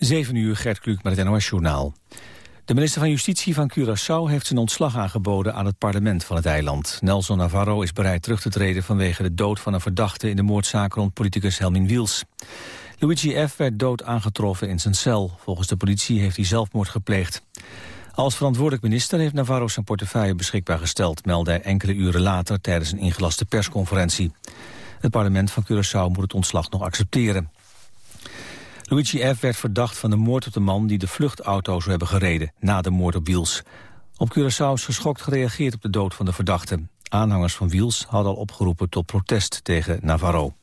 7 uur, Gert Kluk met het NOS-journaal. De minister van Justitie van Curaçao heeft zijn ontslag aangeboden aan het parlement van het eiland. Nelson Navarro is bereid terug te treden vanwege de dood van een verdachte in de moordzaak rond politicus Helmin Wiels. Luigi F. werd dood aangetroffen in zijn cel. Volgens de politie heeft hij zelfmoord gepleegd. Als verantwoordelijk minister heeft Navarro zijn portefeuille beschikbaar gesteld, meldde hij enkele uren later tijdens een ingelaste persconferentie. Het parlement van Curaçao moet het ontslag nog accepteren. Luigi F. werd verdacht van de moord op de man die de vluchtauto zou hebben gereden na de moord op Wiels. Op Curaçao is geschokt gereageerd op de dood van de verdachte. Aanhangers van Wiels hadden al opgeroepen tot protest tegen Navarro.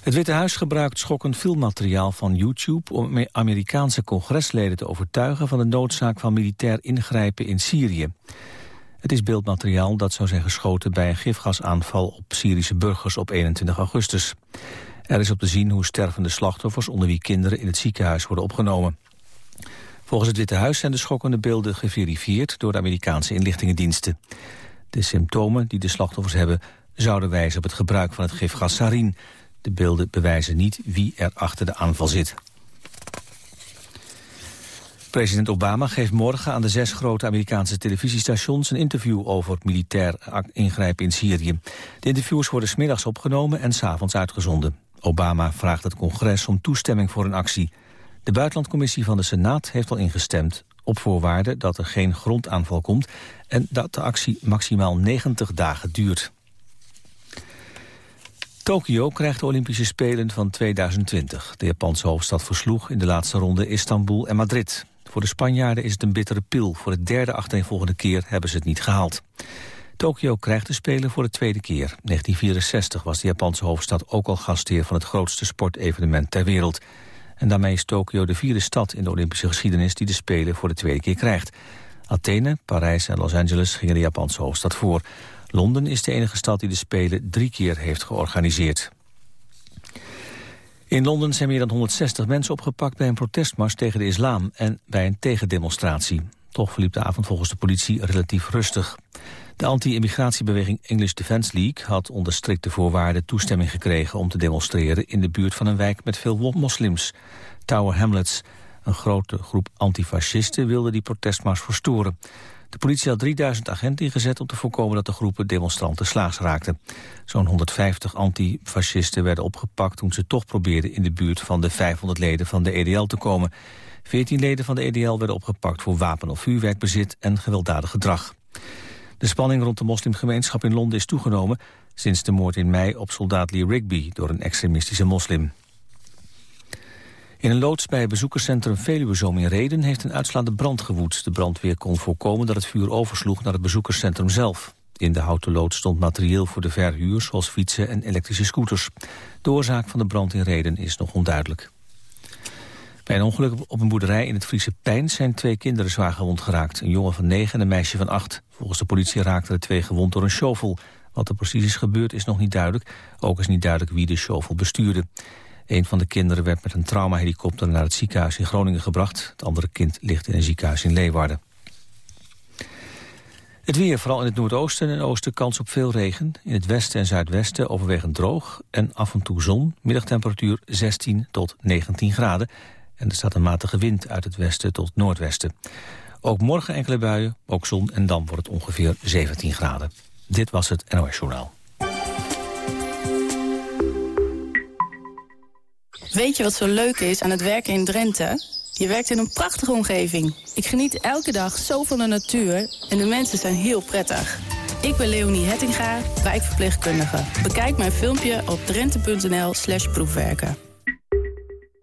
Het Witte Huis gebruikt schokkend filmmateriaal van YouTube... om Amerikaanse congresleden te overtuigen van de noodzaak van militair ingrijpen in Syrië. Het is beeldmateriaal dat zou zijn geschoten bij een gifgasaanval op Syrische burgers op 21 augustus. Er is op te zien hoe stervende slachtoffers onder wie kinderen in het ziekenhuis worden opgenomen. Volgens het Witte Huis zijn de schokkende beelden geverifieerd door de Amerikaanse inlichtingendiensten. De symptomen die de slachtoffers hebben zouden wijzen op het gebruik van het gifgas sarin. De beelden bewijzen niet wie er achter de aanval zit. President Obama geeft morgen aan de zes grote Amerikaanse televisiestations een interview over militair ingrijpen in Syrië. De interviews worden smiddags opgenomen en s'avonds uitgezonden. Obama vraagt het congres om toestemming voor een actie. De buitenlandcommissie van de Senaat heeft al ingestemd... op voorwaarde dat er geen grondaanval komt... en dat de actie maximaal 90 dagen duurt. Tokio krijgt de Olympische Spelen van 2020. De Japanse hoofdstad versloeg in de laatste ronde Istanbul en Madrid. Voor de Spanjaarden is het een bittere pil. Voor de derde achtereenvolgende keer hebben ze het niet gehaald. Tokio krijgt de Spelen voor de tweede keer. 1964 was de Japanse hoofdstad ook al gastheer van het grootste sportevenement ter wereld. En daarmee is Tokio de vierde stad in de Olympische geschiedenis die de Spelen voor de tweede keer krijgt. Athene, Parijs en Los Angeles gingen de Japanse hoofdstad voor. Londen is de enige stad die de Spelen drie keer heeft georganiseerd. In Londen zijn meer dan 160 mensen opgepakt bij een protestmars tegen de islam en bij een tegendemonstratie. Toch verliep de avond volgens de politie relatief rustig. De anti-immigratiebeweging English Defence League had onder strikte voorwaarden toestemming gekregen om te demonstreren in de buurt van een wijk met veel moslims, Tower Hamlets. Een grote groep antifascisten wilde die protestmars verstoren. De politie had 3000 agenten ingezet om te voorkomen dat de groepen demonstranten slaags raakten. Zo'n 150 antifascisten werden opgepakt toen ze toch probeerden in de buurt van de 500 leden van de EDL te komen. 14 leden van de EDL werden opgepakt voor wapen- of vuurwerkbezit en gewelddadig gedrag. De spanning rond de moslimgemeenschap in Londen is toegenomen... sinds de moord in mei op soldaat Lee Rigby door een extremistische moslim. In een loods bij bezoekerscentrum Veluwezoom in Reden... heeft een uitslaande brand gewoed. De brandweer kon voorkomen dat het vuur oversloeg naar het bezoekerscentrum zelf. In de houten loods stond materieel voor de verhuur... zoals fietsen en elektrische scooters. De oorzaak van de brand in Reden is nog onduidelijk. Bij een ongeluk op een boerderij in het Friese Pijn zijn twee kinderen zwaar gewond geraakt. Een jongen van negen en een meisje van acht. Volgens de politie raakten de twee gewond door een shovel. Wat er precies is gebeurd is nog niet duidelijk. Ook is niet duidelijk wie de shovel bestuurde. Een van de kinderen werd met een traumahelikopter naar het ziekenhuis in Groningen gebracht. Het andere kind ligt in een ziekenhuis in Leeuwarden. Het weer, vooral in het noordoosten en oosten, kans op veel regen. In het westen en zuidwesten overwegend droog en af en toe zon. Middagtemperatuur 16 tot 19 graden. En er staat een matige wind uit het westen tot noordwesten. Ook morgen enkele buien, ook zon en dan wordt het ongeveer 17 graden. Dit was het NOS Journaal. Weet je wat zo leuk is aan het werken in Drenthe? Je werkt in een prachtige omgeving. Ik geniet elke dag zo van de natuur en de mensen zijn heel prettig. Ik ben Leonie Hettinga, wijkverpleegkundige. Bekijk mijn filmpje op drenthe.nl slash proefwerken.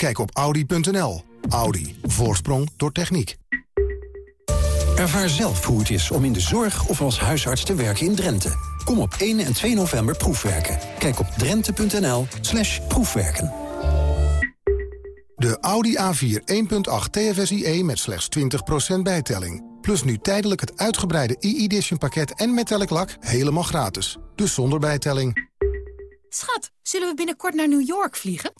Kijk op Audi.nl. Audi. Voorsprong door techniek. Ervaar zelf hoe het is om in de zorg of als huisarts te werken in Drenthe. Kom op 1 en 2 november proefwerken. Kijk op drenthe.nl slash proefwerken. De Audi A4 1.8 TFSIe met slechts 20% bijtelling. Plus nu tijdelijk het uitgebreide e-edition pakket en metallic lak helemaal gratis. Dus zonder bijtelling. Schat, zullen we binnenkort naar New York vliegen?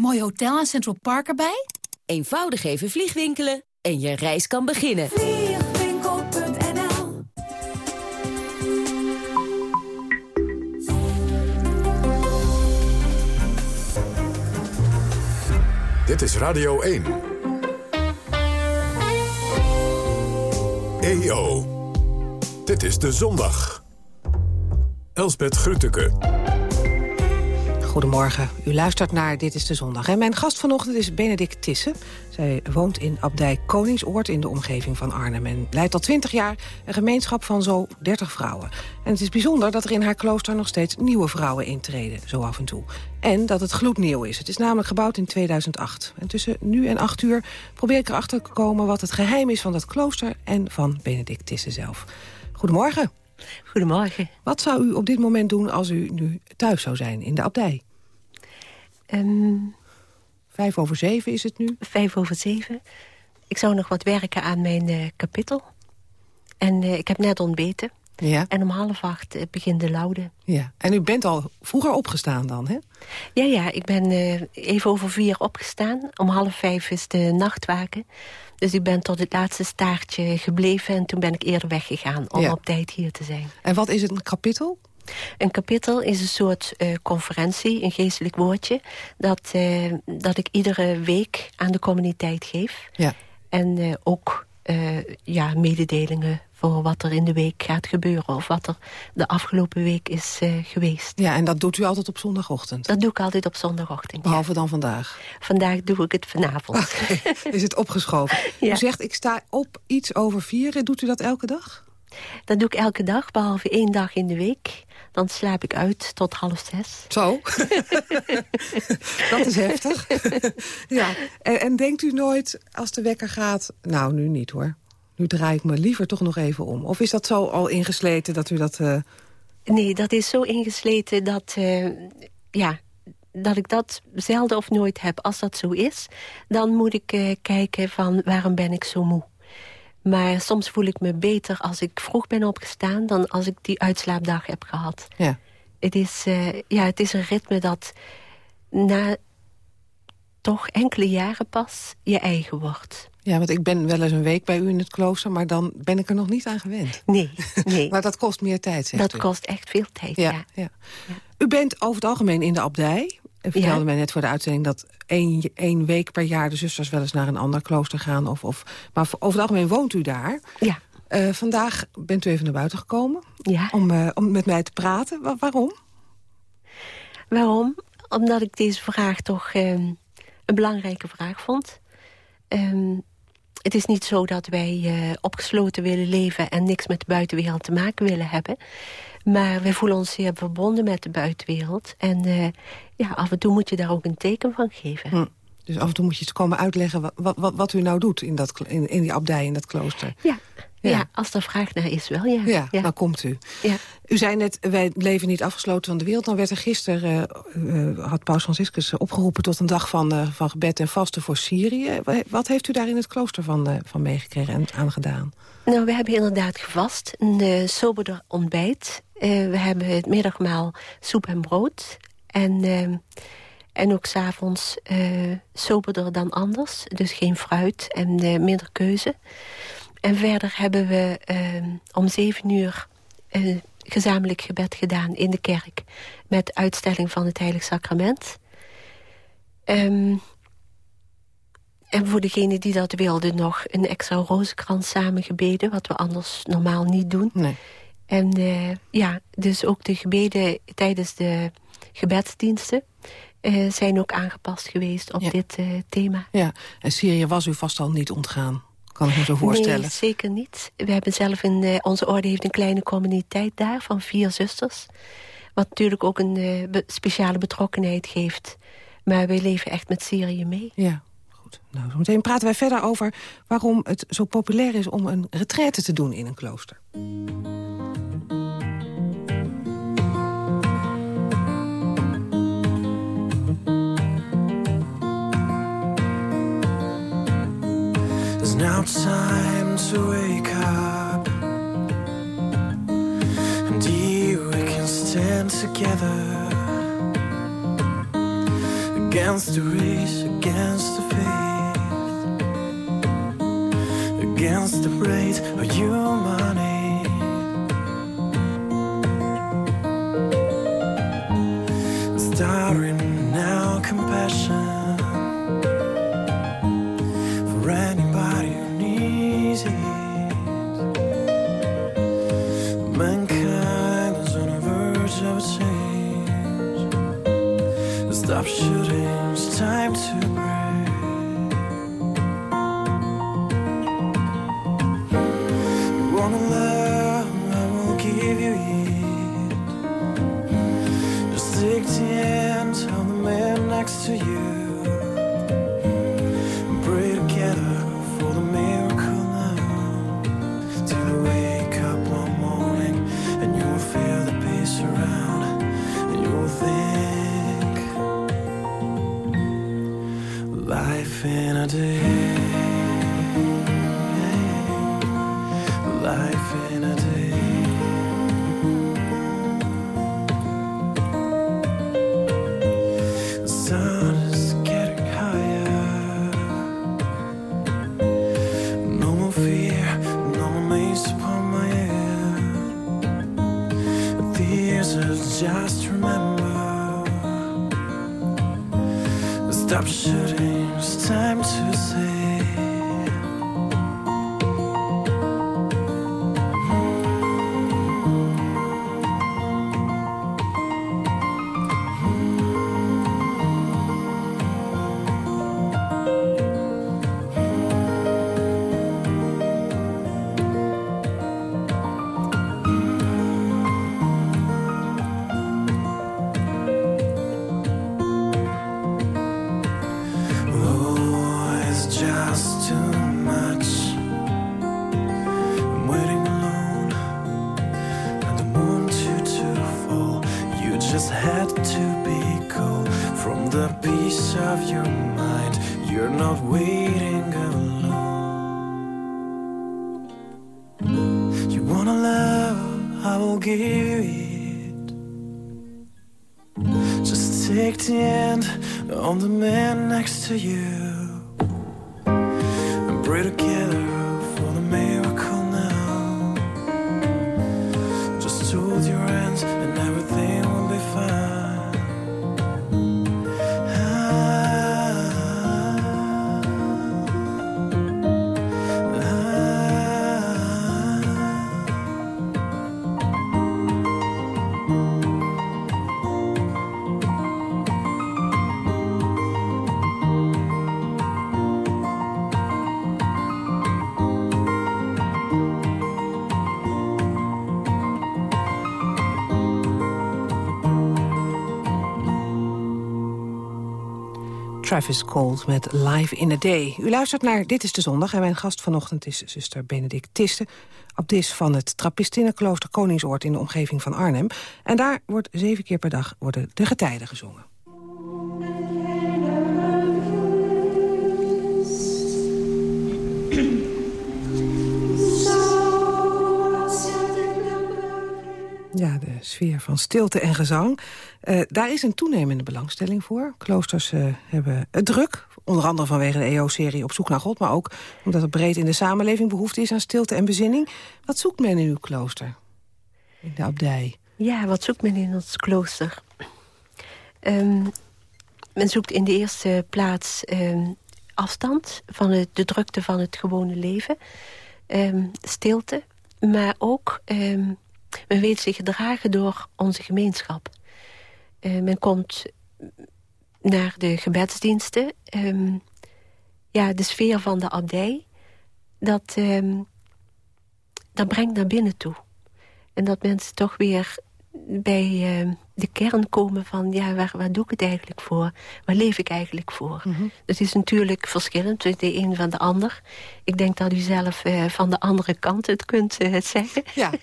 Mooi hotel en Central Park erbij? Eenvoudig even vliegwinkelen en je reis kan beginnen. Vliegwinkel.nl Dit is Radio 1. EO. Dit is de zondag. Elsbeth Grütke. Goedemorgen, u luistert naar Dit is de Zondag. En mijn gast vanochtend is Benedict Tisse. Zij woont in abdij Koningsoord in de omgeving van Arnhem... en leidt al 20 jaar een gemeenschap van zo 30 vrouwen. En het is bijzonder dat er in haar klooster nog steeds nieuwe vrouwen intreden, zo af en toe. En dat het gloednieuw is. Het is namelijk gebouwd in 2008. En tussen nu en 8 uur probeer ik erachter te komen... wat het geheim is van dat klooster en van Benedict Tisse zelf. Goedemorgen. Goedemorgen. Wat zou u op dit moment doen als u nu thuis zou zijn in de abdij? Um, Vijf over zeven is het nu? vijf over zeven. Ik zou nog wat werken aan mijn eh, kapittel. En eh, ik heb net ontbeten. Ja. En om half acht eh, begint de laude. ja. En u bent al vroeger opgestaan dan, hè? Ja, ja, ik ben even over vier opgestaan. Om half vijf is de nachtwaken. Dus ik ben tot het laatste staartje gebleven... en toen ben ik eerder weggegaan om Ja. op tijd hier te zijn. En wat is het, een kapittel? Een kapittel is een soort eh, conferentie, een geestelijk woordje... Dat, eh, dat ik iedere week aan de communiteit geef. Ja. En eh, ook ja, mededelingen voor wat er in de week gaat gebeuren... of wat er de afgelopen week is geweest. Ja, en dat doet u altijd op zondagochtend? Dat doe ik altijd op zondagochtend. ja. Behalve dan vandaag. Vandaag doe ik het vanavond. Is het opgeschoven? Ja. U zegt, ik sta op iets over vier. Doet u dat elke dag? Dat doe ik elke dag, behalve één dag in de week. Dan slaap ik uit tot half zes. Zo? dat is heftig. ja. En, en denkt u nooit, als de wekker gaat... Nou, nu niet hoor. Nu draai ik me liever toch nog even om. Of is dat zo al ingesleten dat u dat... eh, Nee, dat is zo ingesleten dat, eh, ja, dat ik dat zelden of nooit heb. Als dat zo is, dan moet ik eh, kijken van waarom ben ik zo moe. Maar soms voel ik me beter als ik vroeg ben opgestaan... dan als ik die uitslaapdag heb gehad. ja. Het is, eh, ja, het is een ritme dat na toch enkele jaren pas je eigen wordt. ja, want ik ben wel eens een week bij u in het klooster... maar dan ben ik er nog niet aan gewend. Nee, nee. Maar dat kost meer tijd, zegt dat u. kost echt veel tijd, Ja, ja. ja. U bent over het algemeen in de abdij. U vertelde Ja. mij net voor de uitzending dat één, één week per jaar... de zusters wel eens naar een ander klooster gaan. Of, of, maar over het algemeen woont u daar. Ja, Eh, vandaag bent u even naar buiten gekomen ja. om, eh, om met mij te praten. Wa- waarom? Waarom? Omdat ik deze vraag toch ehm, een belangrijke vraag vond. Ehm, het is niet zo dat wij eh, opgesloten willen leven... en niks met de buitenwereld te maken willen hebben. Maar wij voelen ons zeer verbonden met de buitenwereld. En eh, ja, af en toe moet je daar ook een teken van geven. Hm. Dus af en toe moet je eens komen uitleggen wat, wat, wat, u nou doet in, dat, in, in die abdij, in dat klooster. Ja. Ja. Ja. als er vraag naar is wel, ja. Ja, ja. komt u. Ja. U zei net, wij leven niet afgesloten van de wereld. Dan werd er gisteren, eh, had paus Franciscus opgeroepen... tot een dag van, eh, van gebed en vasten voor Syrië. Wa- Wat heeft u daar in het klooster van, van meegekregen en aangedaan? Nou, we hebben inderdaad gevast. Een soberder ontbijt. We hebben het middagmaal soep en brood. En, eh, en ook s'avonds uh, soberder dan anders. Dus geen fruit en minder keuze. En verder hebben we eh, om zeven uur eh, gezamenlijk gebed gedaan in de kerk. Met uitstelling van het Heilig Sacrament. Ehm, en voor degene die dat wilde nog een extra rozenkrans samengebeden... wat we anders normaal niet doen. Nee. En eh, ja, dus ook de gebeden tijdens de gebedsdiensten... eh, zijn ook aangepast geweest op Ja. dit thema. Ja, en Syrië was u vast al niet ontgaan. Kan ik me zo voorstellen. Nee, zeker niet. We hebben zelf een, eh, onze orde heeft een kleine communiteit daar van vier zusters. Wat natuurlijk ook een eh, speciale betrokkenheid geeft. Maar wij leven echt met Syrië mee. Ja, goed. Nou, zo meteen praten wij verder over waarom het zo populair is... om een retraite te doen in een klooster. Now time to wake up. And we can stand together against the race, against the faith, against the rate of humanity. Starring now compassion time to break. You wanna love, I will give you it. Just take the hand of the man next to you. Travis Cold met Live in a Day. U luistert naar Dit is de Zondag en mijn gast vanochtend is zuster Benedict Tiste... abdis van het Trappistinnenklooster Koningsoord in de omgeving van Arnhem. En daar wordt zeven keer per dag worden de getijden gezongen. Ja, de sfeer van stilte en gezang. Eh, daar is een toenemende belangstelling voor. Kloosters eh, hebben het druk, onder andere vanwege de EO-serie Op zoek naar God... maar ook omdat er breed in de samenleving behoefte is aan stilte en bezinning. Wat zoekt men in uw klooster, in de abdij? Ja, wat zoekt men in ons klooster? Ehm, men zoekt in de eerste plaats ehm, afstand van de drukte van het gewone leven. Ehm, stilte, maar ook... men weet zich gedragen door onze gemeenschap. Eh, men komt naar de gebedsdiensten. ehm, ja, de sfeer van de abdij. Dat, ehm, dat brengt naar binnen toe. En dat mensen toch weer bij ehm, de kern komen van... ja, waar, waar doe ik het eigenlijk voor? Waar leef ik eigenlijk voor? Het is natuurlijk verschillend, de een van de ander. Ik denk dat u zelf eh, van de andere kant het kunt eh, zeggen. Ja.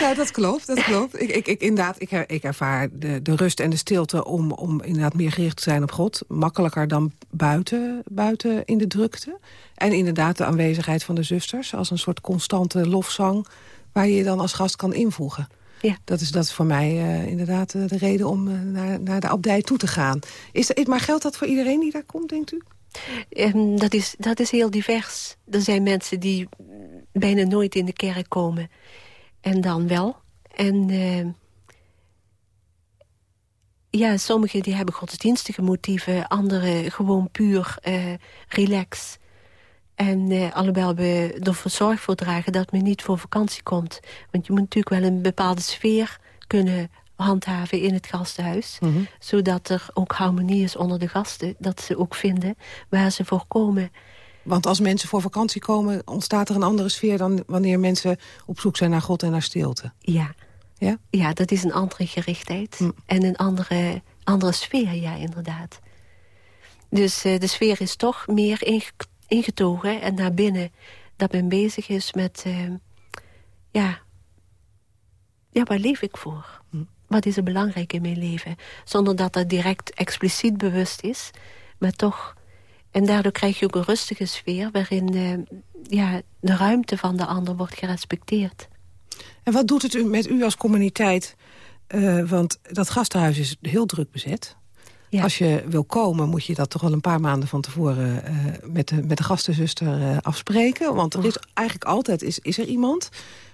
Ja, dat klopt, dat klopt. Ik, ik, ik, inderdaad, ik, ik ervaar de, de rust en de stilte om, om inderdaad meer gericht te zijn op God. Makkelijker dan buiten, buiten in de drukte. En inderdaad de aanwezigheid van de zusters als een soort constante lofzang... waar je je dan als gast kan invoegen. Ja. Dat, is, dat is voor mij uh, inderdaad uh, de reden om uh, naar, naar de abdij toe te gaan. Is, maar geldt dat voor iedereen die daar komt, denkt u? Um, dat, is, dat is heel divers. Er zijn mensen die bijna nooit in de kerk komen. En dan wel. En ja, sommigen die hebben godsdienstige motieven. Anderen gewoon puur relax. En eh, alhoewel we ervoor zorg voor dragen dat men niet voor vakantie komt. Want je moet natuurlijk wel een bepaalde sfeer kunnen handhaven in het gastenhuis. Mhm. Zodat er ook harmonie is onder de gasten. Dat ze ook vinden waar ze voor komen. Want als mensen voor vakantie komen... ontstaat er een andere sfeer dan wanneer mensen op zoek zijn naar God en naar stilte. Ja, ja? ja dat is een andere gerichtheid. Mm. En een andere, andere sfeer, ja, inderdaad. Dus uh, de sfeer is toch meer ingetogen en naar binnen. Dat men bezig is met, uh, ja, ja, waar leef ik voor? Hm. Wat is er belangrijk in mijn leven? Zonder dat dat direct expliciet bewust is, maar toch... En daardoor krijg je ook een rustige sfeer... waarin uh, ja, de ruimte van de ander wordt gerespecteerd. En wat doet het u met u als communiteit? Uh, want dat gastenhuis is heel druk bezet. Als je wil komen, moet je dat toch wel een paar maanden van tevoren... Uh, met, de, met de gastenzuster uh, afspreken. Want er is eigenlijk altijd is, is er iemand.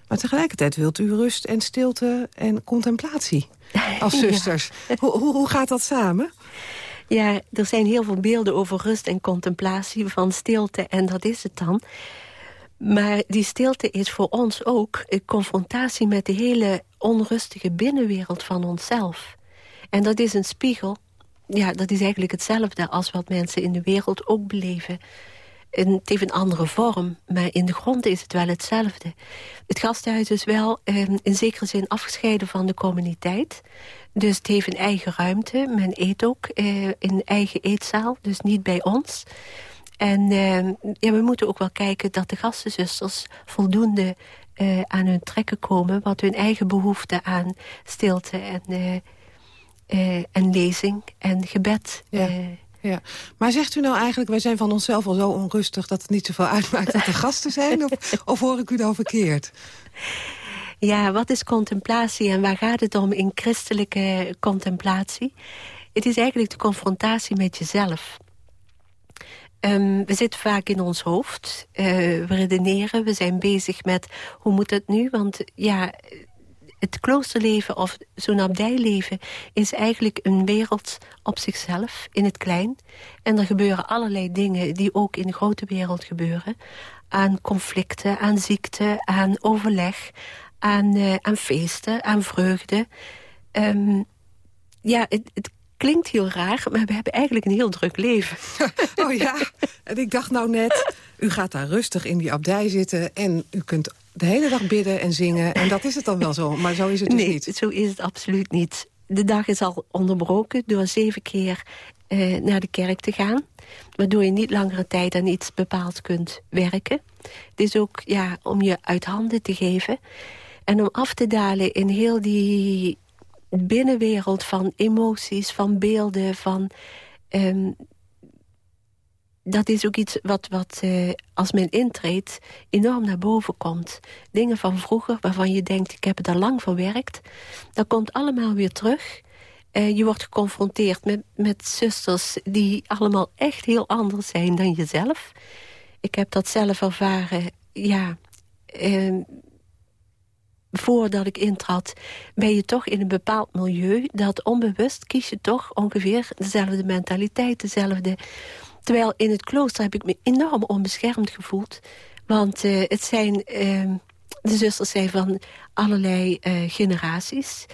Maar tegelijkertijd wilt u rust en stilte en contemplatie als zusters. Hoe, hoe, hoe gaat dat samen? Ja, er zijn heel veel beelden over rust en contemplatie van stilte. En dat is het dan. Maar die stilte is voor ons ook een confrontatie met de hele onrustige binnenwereld van onszelf. En dat is een spiegel ja, dat is eigenlijk hetzelfde als wat mensen in de wereld ook beleven. En het heeft een andere vorm, maar in de grond is het wel hetzelfde. Het gasthuis is wel eh, in zekere zin afgescheiden van de communiteit. Dus het heeft een eigen ruimte. Men eet ook eh, in eigen eetzaal, dus niet bij ons. En eh, ja, we moeten ook wel kijken dat de gastenzusters voldoende eh, aan hun trekken komen... wat hun eigen behoefte aan stilte en eh, uh, en lezing en gebed. Ja. Uh, ja. Maar zegt u nou eigenlijk, wij zijn van onszelf al zo onrustig... dat het niet zoveel uitmaakt dat er gasten zijn? Of, of hoor ik u nou verkeerd? Ja, wat is contemplatie en waar gaat het om in christelijke contemplatie? Het is eigenlijk de confrontatie met jezelf. Um, we zitten vaak in ons hoofd. Uh, we redeneren, we zijn bezig met hoe moet het nu? Want ja, het kloosterleven of zo'n abdijleven is eigenlijk een wereld op zichzelf, in het klein. En er gebeuren allerlei dingen die ook in de grote wereld gebeuren. Aan conflicten, aan ziekte, aan overleg, aan, uh, aan feesten, aan vreugde. Um, ja, het, het klinkt heel raar, maar we hebben eigenlijk een heel druk leven. oh ja, en ik dacht nou net, u gaat daar rustig in die abdij zitten... en u kunt de hele dag bidden en zingen. En dat is het dan wel zo, maar zo is het dus nee, niet. zo is het absoluut niet. De dag is al onderbroken door zeven keer eh, naar de kerk te gaan. Waardoor je niet langere tijd aan iets bepaald kunt werken. Het is ook ja, om je uit handen te geven. En om af te dalen in heel die binnenwereld van emoties, van beelden, van um, dat is ook iets wat, wat uh, als men intreedt enorm naar boven komt. Dingen van vroeger waarvan je denkt, ik heb het al lang verwerkt. Dat komt allemaal weer terug. Uh, je wordt geconfronteerd met, met zusters die allemaal echt heel anders zijn dan jezelf. Ik heb dat zelf ervaren, ja... Uh, voordat ik intrad, ben je toch in een bepaald milieu... dat onbewust kies je toch ongeveer dezelfde mentaliteit, dezelfde Terwijl in het klooster heb ik me enorm onbeschermd gevoeld. Want uh, het zijn... Uh, de zusters zijn van allerlei uh, generaties.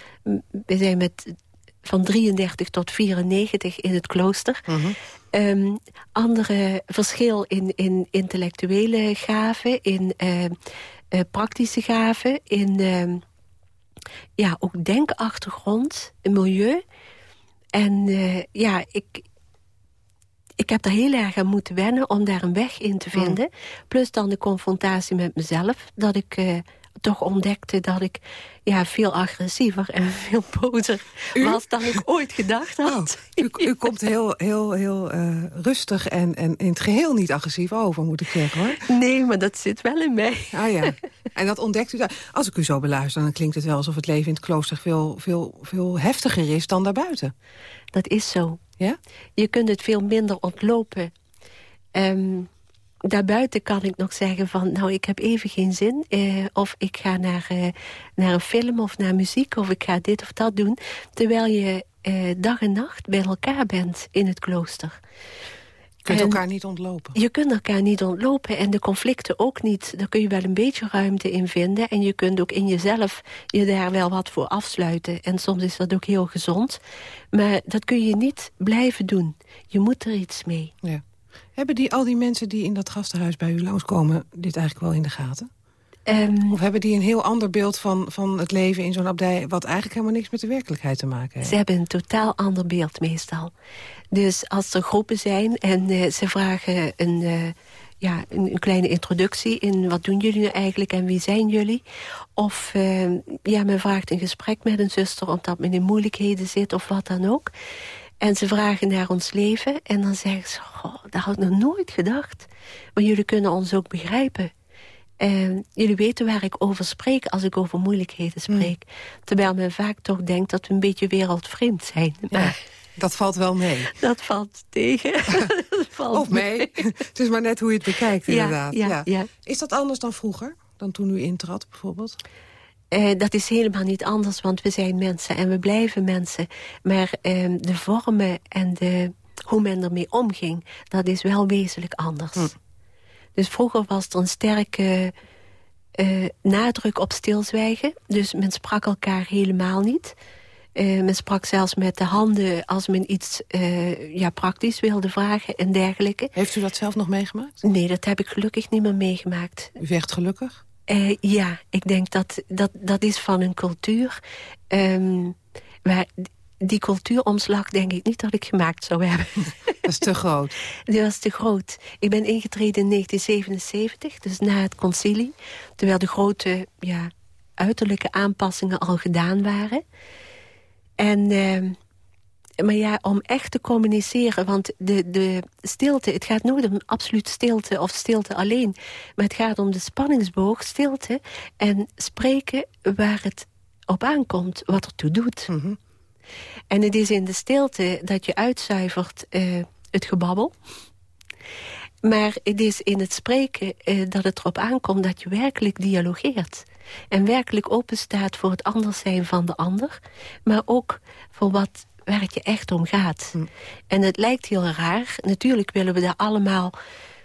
We zijn met van 33 tot 94 in het klooster. Mm -hmm. um, andere verschil in, in intellectuele gaven, in uh, uh, praktische gaven, in ja, ook denkachtergrond, milieu. En ja, ik, ik heb er heel erg aan moeten wennen om daar een weg in te hmm. vinden. Plus dan de confrontatie met mezelf. Dat ik uh, toch ontdekte dat ik ja, veel agressiever en veel bozer was dan ik ooit gedacht had. Oh, u, u, komt heel, heel, heel uh, rustig en, en in het geheel niet agressief over, moet ik zeggen hoor. Nee, maar dat zit wel in mij. Ah ja, en dat ontdekt u daar. Als ik u zo beluister, dan klinkt het wel alsof het leven in het klooster veel, veel, veel heftiger is dan daarbuiten. Dat is zo. Ja? Je kunt het veel minder ontlopen. Um, daarbuiten kan ik nog zeggen van... nou, ik heb even geen zin. Eh, of ik ga naar, eh, naar een film of naar muziek... of ik ga dit of dat doen. Terwijl je eh, dag en nacht bij elkaar bent in het klooster. Je kunt elkaar niet ontlopen. Je kunt elkaar niet ontlopen en de conflicten ook niet. Daar kun je wel een beetje ruimte in vinden. En je kunt ook in jezelf je daar wel wat voor afsluiten. En soms is dat ook heel gezond. Maar dat kun je niet blijven doen. Je moet er iets mee. Ja. Hebben die, al die mensen die in dat gastenhuis bij u langskomen... dit eigenlijk wel in de gaten? Um, of hebben die een heel ander beeld van, van het leven in zo'n abdij... wat eigenlijk helemaal niks met de werkelijkheid te maken heeft? Ze hebben een totaal ander beeld meestal. Dus als er groepen zijn en uh, ze vragen een, uh, ja, een, een, kleine introductie... in wat doen jullie nu eigenlijk en wie zijn jullie? Of uh, ja, men vraagt een gesprek met een zuster... omdat men in moeilijkheden zit of wat dan ook... En ze vragen naar ons leven en dan zeggen ze... Goh, dat had ik nog nooit gedacht. Maar jullie kunnen ons ook begrijpen. En jullie weten waar ik over spreek als ik over moeilijkheden spreek. Terwijl men vaak toch denkt dat we een beetje wereldvreemd zijn. Ja, dat valt wel mee. Dat valt tegen. dat valt of mee. het is maar net hoe je het bekijkt inderdaad. Ja, ja, ja. Is dat anders dan vroeger? Dan toen u intrad bijvoorbeeld? Uh, dat is helemaal niet anders, want we zijn mensen en we blijven mensen. Maar uh, de vormen en de, hoe men ermee omging, dat is wel wezenlijk anders. Hm. Dus vroeger was er een sterke uh, nadruk op stilzwijgen. Dus men sprak elkaar helemaal niet. men sprak zelfs met de handen als men iets ja, praktisch wilde vragen en dergelijke. Heeft u dat zelf nog meegemaakt? Nee, dat heb ik gelukkig niet meer meegemaakt. U werd gelukkig? Uh, ja, ik denk dat dat, dat is van een cultuur... Um, waar die cultuuromslag denk ik niet dat ik gemaakt zou hebben. Dat is te groot. Dat was te groot. Ik ben ingetreden in 1977, dus na het concilie. Terwijl de grote ja, uiterlijke aanpassingen al gedaan waren. En... Uh, maar ja, om echt te communiceren, want de, de stilte... het gaat nooit om absoluut stilte of stilte alleen... maar het gaat om de spanningsboog, stilte... en spreken waar het op aankomt, wat ertoe doet. Mhm. En het is in de stilte dat je uitzuivert uh, het gebabbel... Maar het is in het spreken uh, dat het erop aankomt dat je werkelijk dialogeert. En werkelijk openstaat voor het anders zijn van de ander. Maar ook voor wat waar het je echt om gaat. Hm. En het lijkt heel raar. Natuurlijk willen we daar allemaal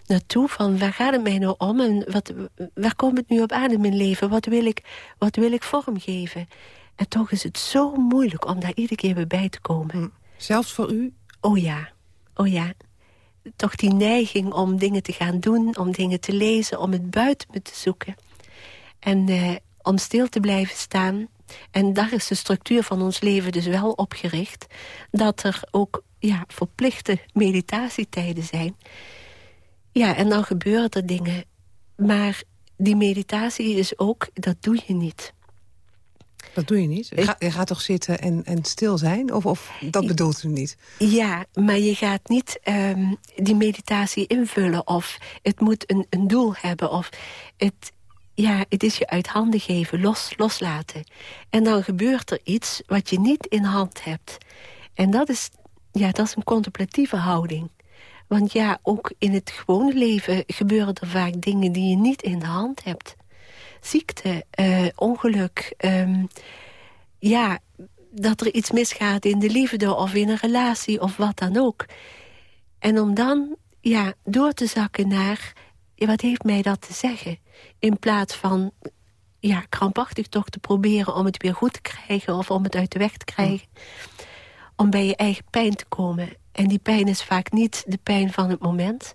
naartoe. Van waar gaat het mij nou om? En wat, waar komt het nu op aan in mijn leven? Wat wil ik, wat wil ik vormgeven? En toch is het zo moeilijk om daar iedere keer weer bij te komen. Hm. Zelfs voor u? Oh ja, oh ja. Toch die neiging om dingen te gaan doen, om dingen te lezen... om het buiten me te zoeken. En eh, om stil te blijven staan en daar is de structuur van ons leven dus wel op gericht... dat er ook ja, verplichte meditatietijden zijn. Ja, en dan gebeuren er dingen. Maar die meditatie is ook, dat doe je niet. Dat doe je niet? Je, gaat, je gaat toch zitten en, en stil zijn? Of, of dat bedoelt u niet? Ja, maar je gaat niet um, die meditatie invullen... of het moet een, een doel hebben. Of het, ja, het is je uit handen geven, los, loslaten. En dan gebeurt er iets wat je niet in hand hebt. En dat is, ja, dat is een contemplatieve houding. Want ja, ook in het gewone leven gebeuren er vaak dingen die je niet in de hand hebt. Ziekte, uh, ongeluk, um, ja, dat er iets misgaat in de liefde of in een relatie of wat dan ook. En om dan ja, door te zakken naar, wat heeft mij dat te zeggen? In plaats van ja, krampachtig toch te proberen om het weer goed te krijgen... of om het uit de weg te krijgen. Om bij je eigen pijn te komen. En die pijn is vaak niet de pijn van het moment...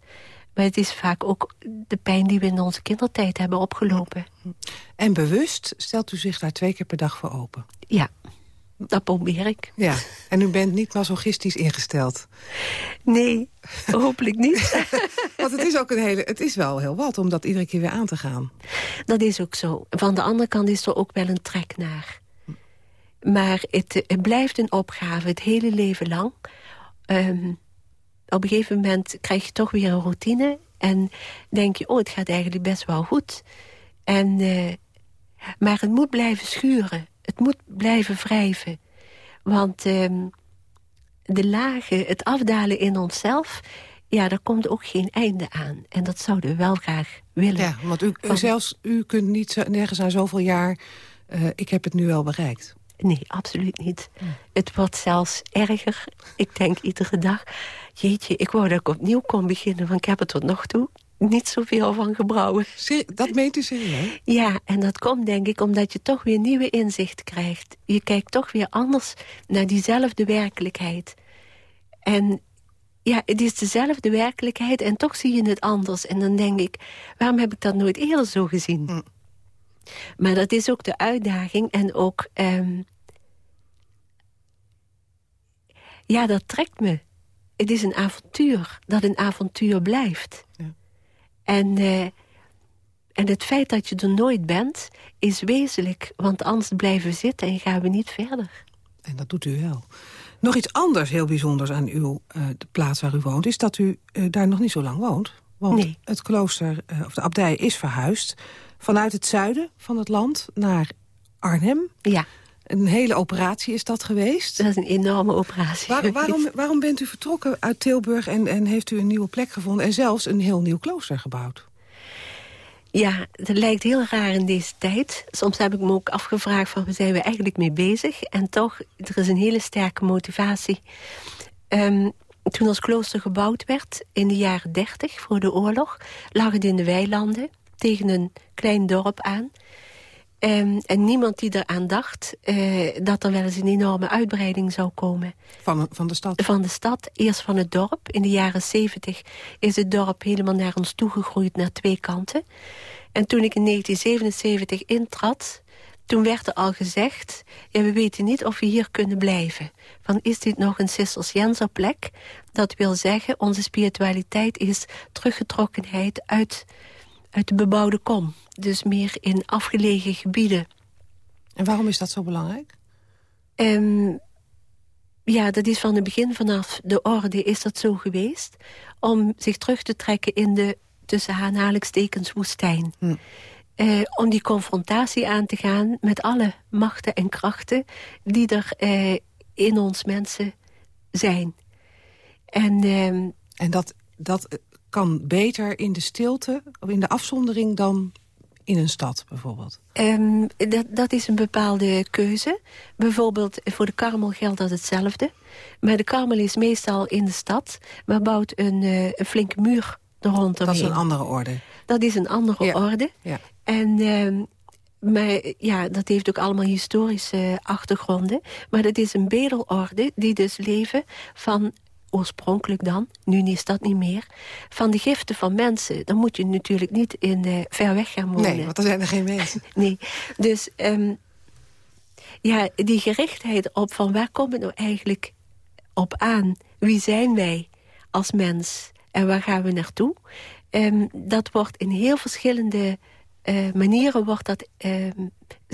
maar het is vaak ook de pijn die we in onze kindertijd hebben opgelopen. En bewust stelt u zich daar twee keer per dag voor open? Ja. Dat probeer ik. Ja, en u bent niet masochistisch ingesteld? Nee, hopelijk niet. Want het is ook een hele, het is wel heel wat om dat iedere keer weer aan te gaan. Dat is ook zo. Van de andere kant is er ook wel een trek naar. Maar het, het blijft een opgave, het hele leven lang. Ehm, op een gegeven moment krijg je toch weer een routine... en denk je, oh, het gaat eigenlijk best wel goed. En, uh, maar het moet blijven schuren. Het moet blijven wrijven. Want um, de lagen, het afdalen in onszelf... ja, daar komt ook geen einde aan. En dat zouden we wel graag willen. Ja, want u, zelfs u kunt niet nergens aan zoveel jaar... Uh, ik heb het nu wel bereikt. Nee, absoluut niet. Het wordt zelfs erger. Ik denk iedere dag, jeetje, ik wou dat ik opnieuw kon beginnen... want ik heb het tot nog toe niet zoveel van gebrouwen. Dat meent u serieus? Ja, en dat komt denk ik omdat je toch weer nieuwe inzichten krijgt. Je kijkt toch weer anders naar diezelfde werkelijkheid. En ja, het is dezelfde werkelijkheid en toch zie je het anders. En dan denk ik, waarom heb ik dat nooit eerder zo gezien? Hm. Maar dat is ook de uitdaging en ook... Um, ja, dat trekt me. Het is een avontuur, dat een avontuur blijft. Ja. En, uh, en het feit dat je er nooit bent, is wezenlijk. Want anders blijven we zitten en gaan we niet verder. En dat doet u wel. Nog iets anders heel bijzonders aan uw, uh, de plaats waar u woont... is dat u uh, daar nog niet zo lang woont. Want nee. het klooster, of de abdij, is verhuisd vanuit het zuiden van het land naar Arnhem. Ja. Een hele operatie is dat geweest. Dat is een enorme operatie. Waar, waarom, waarom bent u vertrokken uit Tilburg en, en heeft u een nieuwe plek gevonden... en zelfs een heel nieuw klooster gebouwd? Ja, het lijkt heel raar in deze tijd. Soms heb ik me ook afgevraagd van, waar zijn we eigenlijk mee bezig? En toch, er is een hele sterke motivatie. Um, toen ons klooster gebouwd werd, in de jaren dertig, voor de oorlog... lag het in de weilanden tegen een klein dorp aan. Um, en niemand die eraan dacht uh, dat er wel eens een enorme uitbreiding zou komen. Van, van de stad? Van de stad, eerst van het dorp. In de jaren zeventig is het dorp helemaal naar ons toegegroeid naar twee kanten. En toen ik in 1977 intrad, toen werd er al gezegd... Ja, we weten niet of we hier kunnen blijven. Van, is dit nog een Cisterciënzer plek? Dat wil zeggen, onze spiritualiteit is teruggetrokkenheid uit uit de bebouwde kom. Dus meer in afgelegen gebieden. En waarom is dat zo belangrijk? Um, ja, dat is van het begin vanaf de orde is dat zo geweest. Om zich terug te trekken in de tussen aanhalingstekens woestijn. Hm. Uh, om die confrontatie aan te gaan met alle machten en krachten... die er uh, in ons mensen zijn. En, uh, en dat, dat kan beter in de stilte of in de afzondering dan in een stad bijvoorbeeld? Um, dat, dat is een bepaalde keuze. Bijvoorbeeld voor de karmel geldt dat hetzelfde. Maar de karmel is meestal in de stad, maar bouwt een, uh, een flinke muur er rondom. Dat is een andere orde. Dat is een andere ja. orde. Ja. En... Um, maar ja, dat heeft ook allemaal historische achtergronden. Maar dat is een bedelorde die dus leven van oorspronkelijk dan, nu is dat niet meer... van de giften van mensen. Dan moet je natuurlijk niet in uh, ver weg gaan wonen. Nee, want dan zijn er geen mensen. nee, dus um, ja, die gerichtheid op van waar komt het nou eigenlijk op aan? Wie zijn wij als mens en waar gaan we naartoe? Um, dat wordt in heel verschillende uh, manieren wordt dat uh,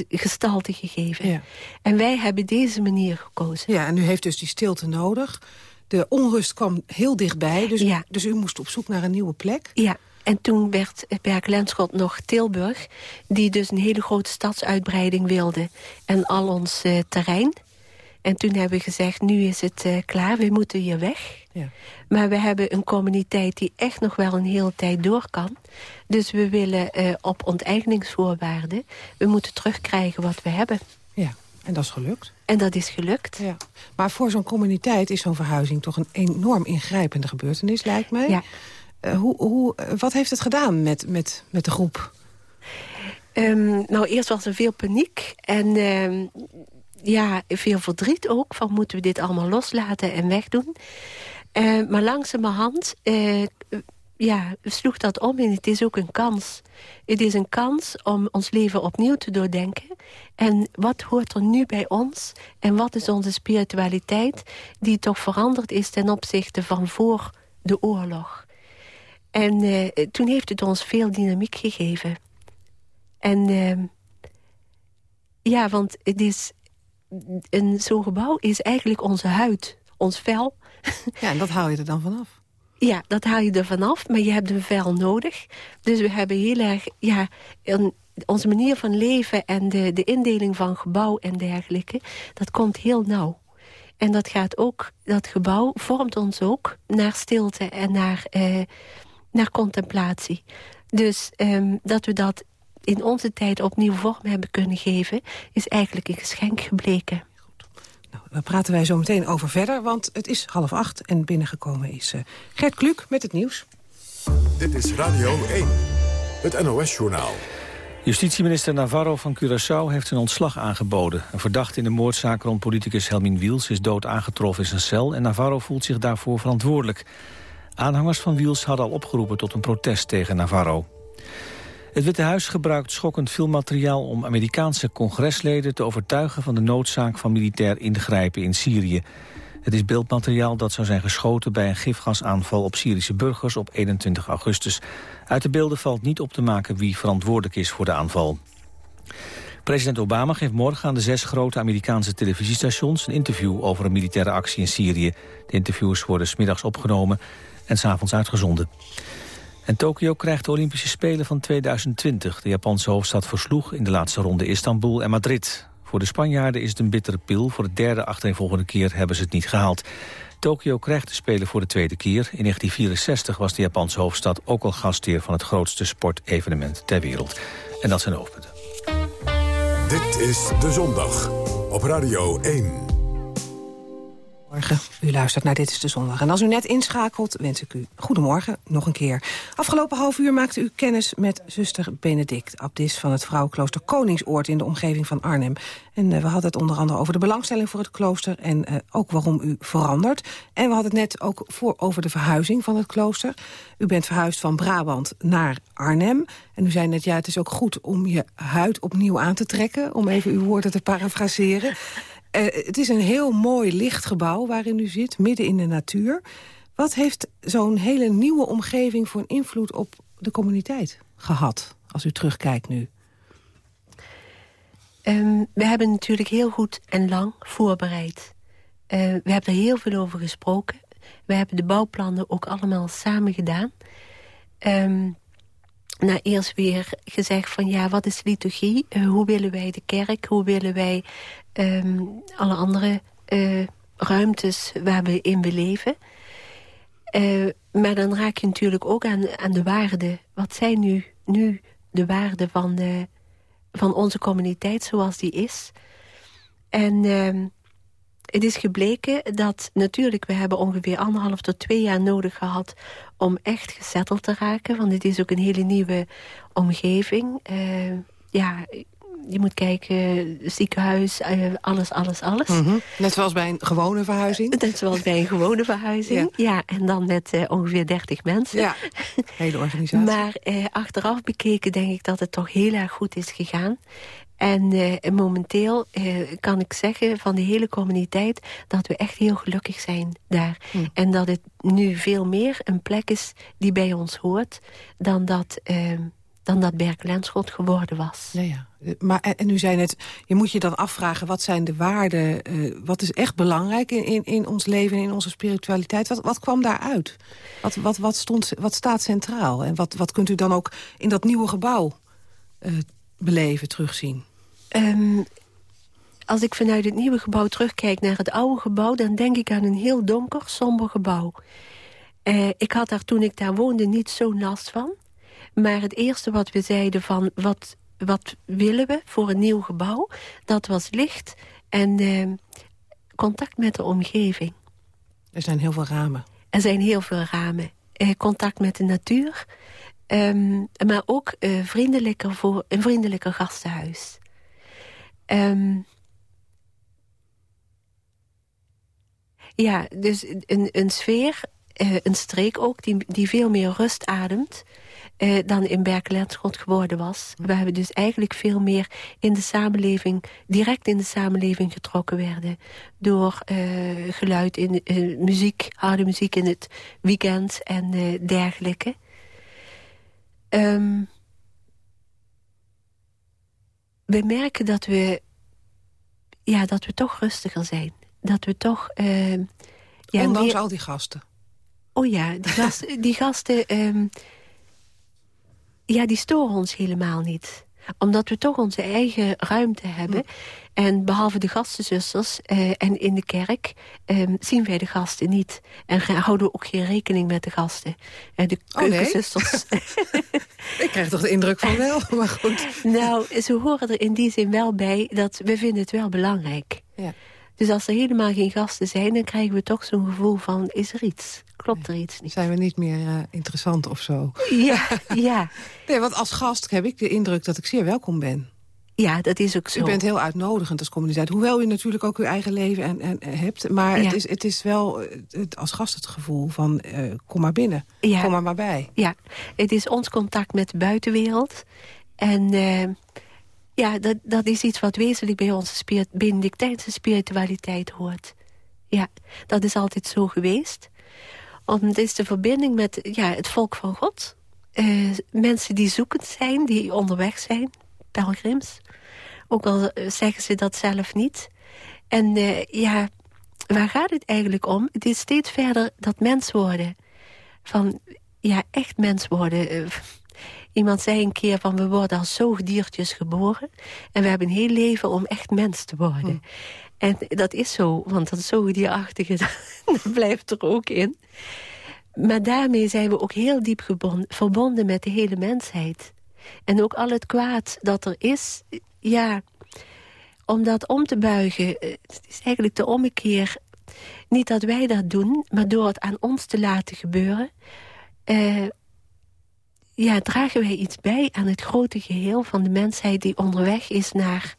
gestalte gegeven. Ja. En wij hebben deze manier gekozen. Ja, en u heeft dus die stilte nodig de onrust kwam heel dichtbij. Dus, ja. dus u moest op zoek naar een nieuwe plek. Ja, en toen werd Berk Lenschot nog Tilburg... die dus een hele grote stadsuitbreiding wilde. En al ons uh, terrein. En toen hebben we gezegd, nu is het uh, klaar, we moeten hier weg. Ja. Maar we hebben een communiteit die echt nog wel een hele tijd door kan. Dus we willen uh, op onteigeningsvoorwaarden... we moeten terugkrijgen wat we hebben. En dat is gelukt. En dat is gelukt. Ja. Maar voor zo'n communiteit is zo'n verhuizing toch een enorm ingrijpende gebeurtenis, lijkt mij. Ja. Uh, hoe, hoe, wat heeft het gedaan met, met, met de groep? Um, nou, eerst was er veel paniek en um, ja, veel verdriet ook. Van moeten we dit allemaal loslaten en wegdoen. Uh, maar langzamerhand uh, ja, sloeg dat om en het is ook een kans. Het is een kans om ons leven opnieuw te doordenken. En wat hoort er nu bij ons? En wat is onze spiritualiteit die toch veranderd is ten opzichte van voor de oorlog? En uh, toen heeft het ons veel dynamiek gegeven. En uh, ja, want het is zo'n gebouw is eigenlijk onze huid, ons vel. Ja, en dat haal je er dan vanaf? Ja, dat haal je er vanaf, maar je hebt een vel nodig. Dus we hebben heel erg... Ja, een, onze manier van leven en de, de indeling van gebouw en dergelijke... dat komt heel nauw. En dat gaat ook, dat gebouw vormt ons ook naar stilte en naar, eh, naar contemplatie. Dus um, dat we dat in onze tijd opnieuw vorm hebben kunnen geven... is eigenlijk een geschenk gebleken. Nou, daar praten wij zo meteen over verder, want het is half acht... en binnengekomen is uh, Gert Kluk met het nieuws. Dit is Radio 1, het NOS-journaal. Justitieminister Navarro van Curaçao heeft zijn ontslag aangeboden. Een verdachte in de moordzaak rond politicus Helmin Wiels is dood aangetroffen in zijn cel... en Navarro voelt zich daarvoor verantwoordelijk. Aanhangers van Wiels hadden al opgeroepen tot een protest tegen Navarro. Het Witte Huis gebruikt schokkend veel materiaal om Amerikaanse congresleden te overtuigen van de noodzaak van militair ingrijpen in Syrië. Het is beeldmateriaal dat zou zijn geschoten bij een gifgasaanval op Syrische burgers op 21 augustus. Uit de beelden valt niet op te maken wie verantwoordelijk is voor de aanval. President Obama geeft morgen aan de zes grote Amerikaanse televisiestations een interview over een militaire actie in Syrië. De interviews worden smiddags opgenomen en s'avonds uitgezonden. En Tokio krijgt de Olympische Spelen van 2020. De Japanse hoofdstad versloeg in de laatste ronde Istanbul en Madrid. Voor de Spanjaarden is het een bittere pil. Voor de derde achtereenvolgende keer hebben ze het niet gehaald. Tokio krijgt de Spelen voor de tweede keer. In 1964 was de Japanse hoofdstad ook al gastheer... van het grootste sportevenement ter wereld. En dat zijn hoofdpunten. Dit is De Zondag op Radio 1. U luistert naar Dit is de Zondag. En als u net inschakelt, wens ik u goedemorgen nog een keer. Afgelopen half uur maakte u kennis met zuster Benedict... abdis van het vrouwenklooster Koningsoord in de omgeving van Arnhem. En uh, we hadden het onder andere over de belangstelling voor het klooster... en uh, ook waarom u verandert. En we hadden het net ook voor over de verhuizing van het klooster. U bent verhuisd van Brabant naar Arnhem. En u zei net, ja, het is ook goed om je huid opnieuw aan te trekken... om even uw woorden te parafraseren... Uh, het is een heel mooi licht gebouw waarin u zit, midden in de natuur. Wat heeft zo'n hele nieuwe omgeving voor een invloed op de communiteit gehad, als u terugkijkt nu? Um, we hebben natuurlijk heel goed en lang voorbereid. Uh, we hebben er heel veel over gesproken. We hebben de bouwplannen ook allemaal samen gedaan. Um, nou, eerst weer gezegd van ja, wat is liturgie? Uh, hoe willen wij de kerk? Hoe willen wij um, alle andere uh, ruimtes waar we in beleven? Uh, maar dan raak je natuurlijk ook aan, aan de waarden. Wat zijn nu, nu de waarden van, de, van onze communiteit zoals die is? En uh, het is gebleken dat natuurlijk... we hebben ongeveer anderhalf tot twee jaar nodig gehad... om echt gezetteld te raken. Want het is ook een hele nieuwe omgeving. Uh, ja, je moet kijken, ziekenhuis, uh, alles, alles, alles. Mm -hmm. Net zoals bij een gewone verhuizing? Net zoals bij een gewone verhuizing, ja. ja en dan met uh, ongeveer 30 mensen. Ja, hele organisatie. Maar uh, achteraf bekeken denk ik dat het toch heel erg goed is gegaan. En uh, momenteel uh, kan ik zeggen van de hele communiteit... dat we echt heel gelukkig zijn daar. Hm. En dat het nu veel meer een plek is die bij ons hoort... dan dat, uh, dan dat Berkelenschot geworden was. Ja, ja. Maar, en u zei net, je moet je dan afvragen... wat zijn de waarden, wat is echt belangrijk in, in, in ons leven... in onze spiritualiteit? Wat, wat kwam daaruit? Wat, wat, wat, stond, wat staat centraal? En wat, wat kunt u dan ook in dat nieuwe gebouw beleven, terugzien? Um, als ik vanuit het nieuwe gebouw terugkijk naar het oude gebouw... dan denk ik aan een heel donker, somber gebouw. Uh, ik had daar toen ik daar woonde niet zo'n last van. Maar het eerste wat we zeiden van... wat, wat willen we voor een nieuw gebouw? Dat was licht en uh, contact met de omgeving. Er zijn heel veel ramen. Er zijn heel veel ramen. Uh, contact met de natuur... Um, maar ook uh, vriendelijker voor een vriendelijker gastenhuis. Um, ja, dus een, een sfeer een streek ook die, die veel meer rust ademt... Uh, dan in Berkelenschot geworden was. We hebben dus eigenlijk veel meer in de samenleving... direct in de samenleving getrokken werden. Door uh, geluid in uh, muziek, harde muziek in het weekend en dergelijke. Um, we merken dat we, ja, dat we toch rustiger zijn. Dat we toch... ja, Ondanks al die gasten. Oh ja, die, gasten, die gasten um, ja, die storen ons helemaal niet omdat we toch onze eigen ruimte hebben. En behalve de gastenzusters uh, en in de kerk um, zien wij de gasten niet. En houden we ook geen rekening met de gasten. Uh, de oh, keukenzusters. Ik krijg toch de indruk van wel, maar goed. Nou, ze horen er in die zin wel bij dat we vinden het wel belangrijk. Ja. Dus als er helemaal geen gasten zijn, dan krijgen we toch zo'n gevoel van... is er iets? Klopt er iets niet? Zijn we niet meer uh, interessant of zo? Ja, ja. Nee, want als gast heb ik de indruk dat ik zeer welkom ben. Ja, dat is ook zo. U bent heel uitnodigend als communiteit. Hoewel u natuurlijk ook uw eigen leven en, en, hebt. Maar het, is, het is wel het, als gast het gevoel van uh, kom maar binnen. Ja. Kom maar maar bij. Ja, het is ons contact met de buitenwereld. En... Uh, ja, dat, dat is iets wat wezenlijk bij onze spirit, Benedictijnse spiritualiteit hoort. Ja, dat is altijd zo geweest. Want het is de verbinding met ja, het volk van God. Uh, mensen die zoekend zijn, die onderweg zijn, pelgrims. Ook al eh, zeggen ze dat zelf niet. En uh, ja, waar gaat het eigenlijk om? Het is steeds verder dat mens worden. Van, ja, echt mens worden Iemand zei een keer van we worden als zoogdiertjes geboren... en we hebben een heel leven om echt mens te worden. Hm. En dat is zo, want dat zoogdierachtige dat blijft er ook in. Maar daarmee zijn we ook heel diep verbonden met de hele mensheid. En ook al het kwaad dat er is, ja... om dat om te buigen, eh, het is eigenlijk de ommekeer... niet dat wij dat doen, maar door het aan ons te laten gebeuren... Uh, ja, dragen wij iets bij aan het grote geheel van de mensheid... die onderweg is naar,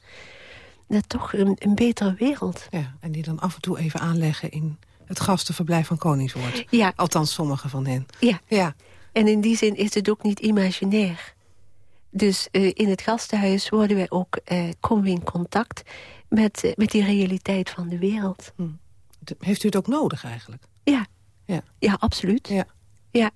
naar toch een, een betere wereld. Ja, en die dan af en toe even aanleggen in het gastenverblijf van Koningswoord. Ja. Althans, sommige van hen. Ja. ja. En in die zin is het ook niet imaginair. Dus uh, in het gastenhuis worden wij ook, uh, komen we in contact... met, uh, met die realiteit van de wereld. Hm. Heeft u het ook nodig eigenlijk? Ja. Ja, ja absoluut. Ja. ja.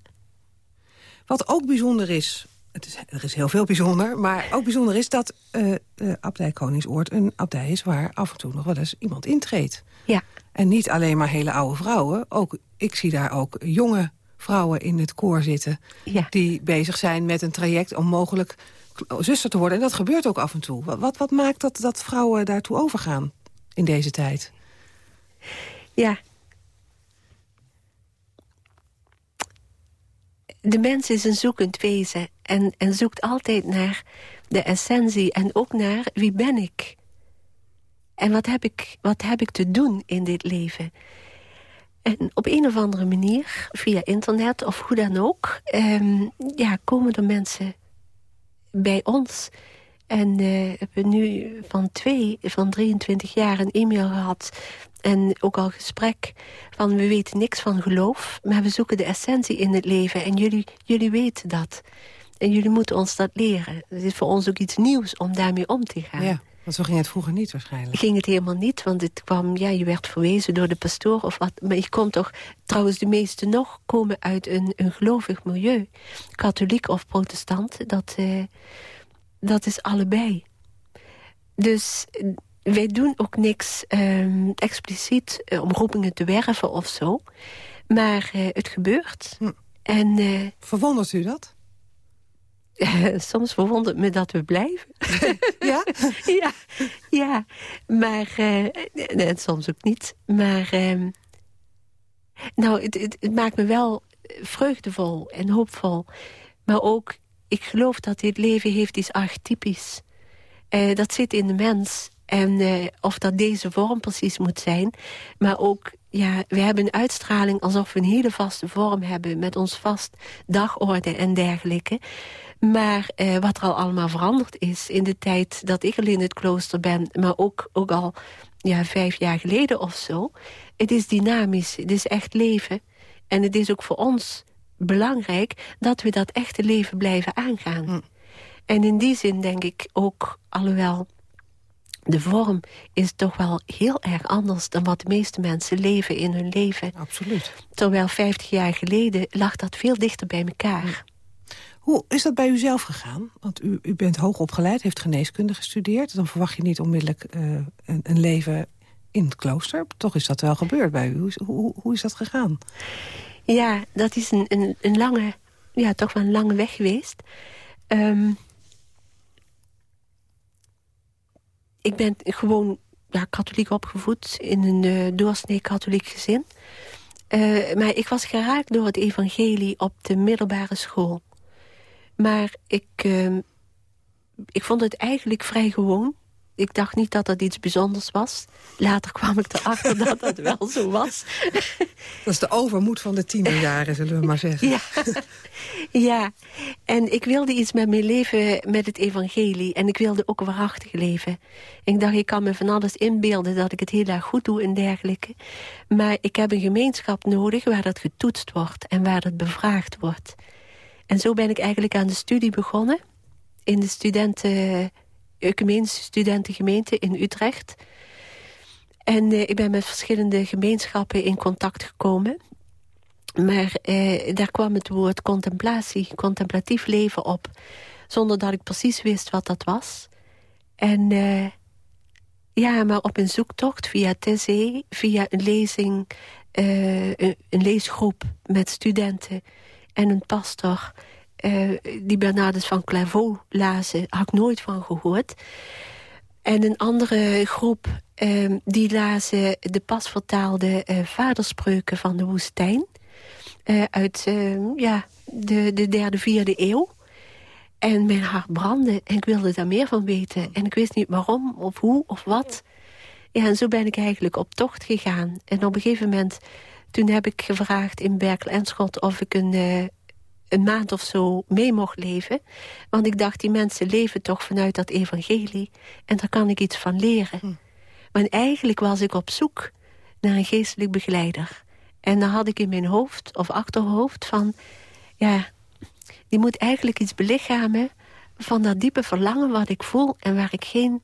Wat ook bijzonder is, het is, er is heel veel bijzonder... maar ook bijzonder is dat uh, uh, abdij Koningsoord een abdij is... waar af en toe nog wel eens iemand intreedt. Ja. En niet alleen maar hele oude vrouwen. Ook, ik zie daar ook jonge vrouwen in het koor zitten... Ja. die bezig zijn met een traject om mogelijk zuster te worden. En dat gebeurt ook af en toe. Wat, wat, wat maakt dat, dat vrouwen daartoe overgaan in deze tijd? Ja, de mens is een zoekend wezen en, en zoekt altijd naar de essentie en ook naar wie ben ik. En wat heb ik, wat heb ik te doen in dit leven? En op een of andere manier, via internet of hoe dan ook... Ehm, ja, komen er mensen bij ons. En uh, hebben nu van twee, van 23 jaar een e-mail gehad en ook al gesprek van we weten niks van geloof... maar we zoeken de essentie in het leven en jullie, jullie weten dat. En jullie moeten ons dat leren. Het is voor ons ook iets nieuws om daarmee om te gaan. Ja, want zo ging het vroeger niet waarschijnlijk. Ging het helemaal niet, want het kwam, ja, je werd verwezen door de pastoor of wat. Maar je komt toch, trouwens de meeste nog, komen uit een, een gelovig milieu. Katholiek of protestant, dat, uh, dat is allebei. Dus wij doen ook niks um, expliciet uh, om roepingen te werven of zo. Maar uh, het gebeurt. Hm. En, uh, Verwondert u dat? soms verwondert me dat we blijven. ja? ja, ja. Maar, nee, soms ook niet. Maar, uh, nou, het, het, het, maakt me wel vreugdevol en hoopvol. Maar ook, ik geloof dat dit leven heeft iets archetypisch. Uh, dat zit in de mens. En uh, of dat deze vorm precies moet zijn. Maar ook, ja, we hebben een uitstraling alsof we een hele vaste vorm hebben... met ons vast dagorde en dergelijke. Maar uh, wat er al allemaal veranderd is in de tijd dat ik al in het klooster ben... maar ook, ook al ja, vijf jaar geleden of zo. Het is dynamisch, het is echt leven. En het is ook voor ons belangrijk dat we dat echte leven blijven aangaan. Hm. En in die zin denk ik ook, alhoewel de vorm is toch wel heel erg anders... dan wat de meeste mensen leven in hun leven. Absoluut. Terwijl 50 jaar geleden lag dat veel dichter bij elkaar. Hoe is dat bij u zelf gegaan? Want u, u bent hoog opgeleid, heeft geneeskunde gestudeerd. Dan verwacht je niet onmiddellijk eh, een, een leven in het klooster. Toch is dat wel gebeurd bij u. Hoe, hoe, hoe is dat gegaan? Ja, dat is een, een, een lange, ja, toch wel een lange weg geweest. Ehm, ik ben gewoon ja, katholiek opgevoed in een eh, doorsnee katholiek gezin. Eh, maar ik was geraakt door het evangelie op de middelbare school. Maar ik, ehm, ik vond het eigenlijk vrij gewoon. Ik dacht niet dat dat iets bijzonders was. Later kwam ik erachter dat dat wel zo was. Dat is de overmoed van de tienerjaren, zullen we maar zeggen. Ja. ja, en ik wilde iets met mijn leven met het evangelie. En ik wilde ook waarachtig leven. Ik dacht, ik kan me van alles inbeelden dat ik het heel erg goed doe en dergelijke. Maar ik heb een gemeenschap nodig waar dat getoetst wordt en waar dat bevraagd wordt. En zo ben ik eigenlijk aan de studie begonnen. In de studenten, ecumenische studentengemeente in Utrecht. En eh, ik ben met verschillende gemeenschappen in contact gekomen. Maar eh, daar kwam het woord contemplatie, contemplatief leven op. Zonder dat ik precies wist wat dat was. En eh, ja, maar op een zoektocht via TC, via een lezing, een leesgroep met studenten en een pastor... eh, die Bernardus van Clairvaux lazen, had ik nooit van gehoord. En een andere groep eh, die lazen de pas vertaalde eh, vaderspreuken van de woestijn eh, uit eh, ja, de, de derde, vierde eeuw. En mijn hart brandde en ik wilde daar meer van weten. En ik wist niet waarom of hoe of wat. Ja, en zo ben ik eigenlijk op tocht gegaan. En op een gegeven moment, toen heb ik gevraagd in Berkel en Schot... of ik een, een maand of zo mee mocht leven. Want ik dacht, die mensen leven toch vanuit dat evangelie. En daar kan ik iets van leren. Maar eigenlijk was ik op zoek naar een geestelijk begeleider. En dan had ik in mijn hoofd of achterhoofd van... ja, die moet eigenlijk iets belichamen van dat diepe verlangen wat ik voel... en waar ik geen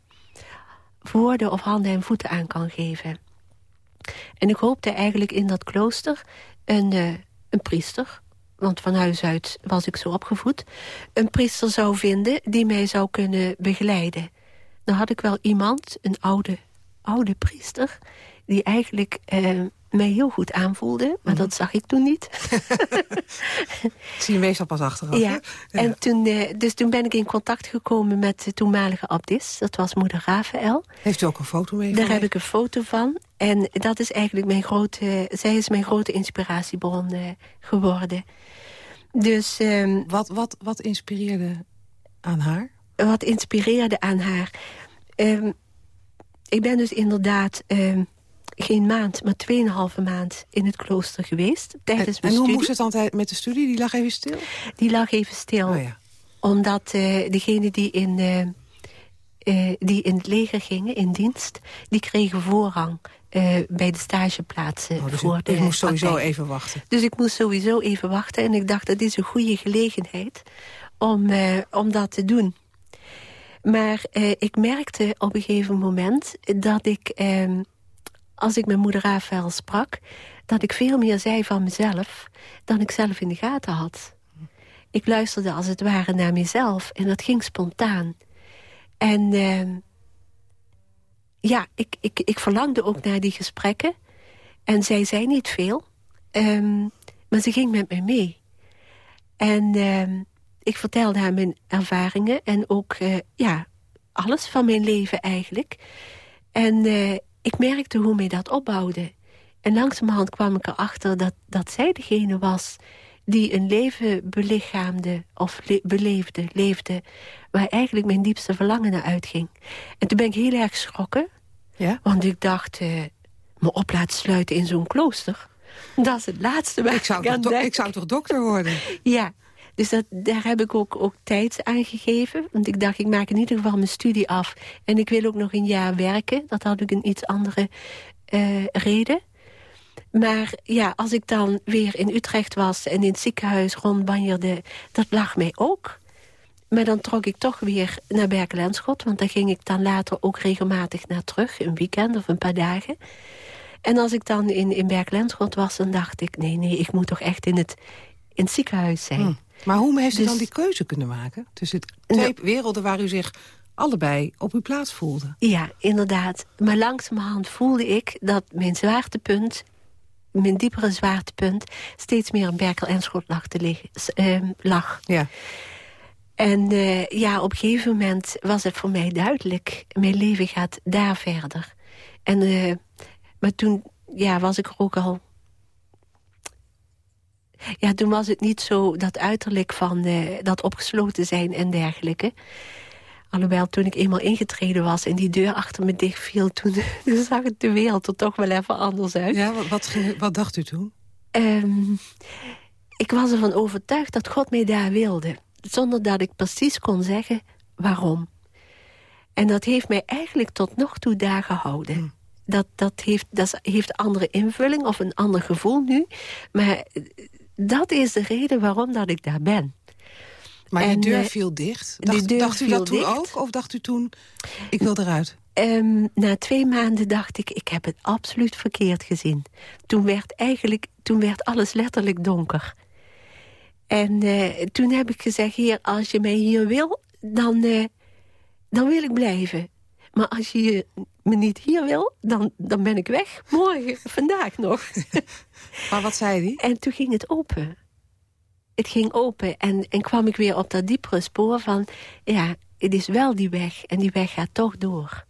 woorden of handen en voeten aan kan geven. En ik hoopte eigenlijk in dat klooster een, eh, een priester... want van huis uit was ik zo opgevoed... een priester zou vinden die mij zou kunnen begeleiden. Dan had ik wel iemand, een oude, oude priester... die eigenlijk eh, mij heel goed aanvoelde, maar dat zag ik toen niet. Dat zie je meestal pas achteraf. Ja, en toen, eh, dus toen ben ik in contact gekomen met de toenmalige abdis. Dat was moeder Rafael. Heeft u ook een foto mee? Daar heb ik een foto van. En dat is eigenlijk mijn grote... Zij is mijn grote inspiratiebron eh, geworden. Dus ehm, Wat, wat, wat inspireerde aan haar? wat inspireerde aan haar... Ehm, ik ben dus inderdaad ehm, geen maand, maar tweeënhalve maand in het klooster geweest. Tijdens En, mijn en hoe moest het dan tijd- met de studie? Die lag even stil? Die lag even stil. Oh ja. Omdat eh degenen die in, eh, eh, die in het leger gingen, in dienst... die kregen voorrang bij de stageplaatsen. Oh, dus voor de u moest sowieso even wachten. Dus ik moest sowieso even wachten. En ik dacht, dat is een goede gelegenheid om, om dat te doen. Maar ik merkte op een gegeven moment dat ik, ehm, als ik met moeder Rafael sprak... dat ik veel meer zei van mezelf dan ik zelf in de gaten had. Ik luisterde als het ware naar mezelf en dat ging spontaan. En ehm, ja, ik, ik, ik verlangde ook naar die gesprekken. En zij zei niet veel, ehm, maar ze ging met mij mee. En ehm, ik vertelde haar mijn ervaringen en ook eh, ja, alles van mijn leven eigenlijk. En eh, ik merkte hoe mij dat opbouwde. En langzamerhand kwam ik erachter dat, dat zij degene was die een leven belichaamde of le- beleefde, leefde... waar eigenlijk mijn diepste verlangen naar uitging. En toen ben ik heel erg geschrokken. Ja? Want ik dacht, eh, me op laten sluiten in zo'n klooster... dat is het laatste waar Ik zou, toch, ik zou toch dokter worden? Ja, dus dat, daar heb ik ook, ook tijd aan gegeven. Want ik dacht, ik maak in ieder geval mijn studie af. En ik wil ook nog een jaar werken. Dat had ik een iets andere eh, reden. Maar ja, als ik dan weer in Utrecht was en in het ziekenhuis rondbanjerde... dat lag mij ook. Maar dan trok ik toch weer naar Berkel-en-Schot... want daar ging ik dan later ook regelmatig naar terug. Een weekend of een paar dagen. En als ik dan in, in Berkel-en-Schot was, dan dacht ik... nee, nee, ik moet toch echt in het, in ziekenhuis zijn. Hm. Maar hoe heeft u Dus- dan die keuze kunnen maken? Tussen twee Nou- werelden waar u zich allebei op uw plaats voelde. Ja, inderdaad. Maar langzamerhand voelde ik dat mijn zwaartepunt... mijn diepere zwaartepunt... steeds meer in Berkel en Schot lag. Te liggen, ehm, lag. Ja. En eh, ja, op een gegeven moment was het voor mij duidelijk... mijn leven gaat daar verder. En, eh, maar toen ja, was ik er ook al... Ja, toen was het niet zo dat uiterlijk van eh, dat opgesloten zijn en dergelijke. Alhoewel, toen ik eenmaal ingetreden was en die deur achter me dicht viel... toen, toen zag het de wereld er toch wel even anders uit. Ja, wat, wat, dacht u toen? Ehm, ik was ervan overtuigd dat God mij daar wilde. Zonder dat ik precies kon zeggen waarom. En dat heeft mij eigenlijk tot nog toe daar gehouden. Dat, dat, heeft, dat heeft andere invulling of een ander gevoel nu. Maar dat is de reden waarom dat ik daar ben. Maar En, deur eh, viel dicht. Dacht, u dat toen dicht. ook? Of dacht u toen, ik wil eruit? Ehm, na twee maanden dacht ik, ik heb het absoluut verkeerd gezien. Toen werd eigenlijk, toen werd alles letterlijk donker. En eh, toen heb ik gezegd, heer, als je mij hier wil, dan, eh, dan wil ik blijven. Maar als je me niet hier wil, dan, dan ben ik weg. Morgen, vandaag nog. Maar wat zei hij? En toen ging het open. Het ging open en, en kwam ik weer op dat diepere spoor van... ja, het is wel die weg en die weg gaat toch door.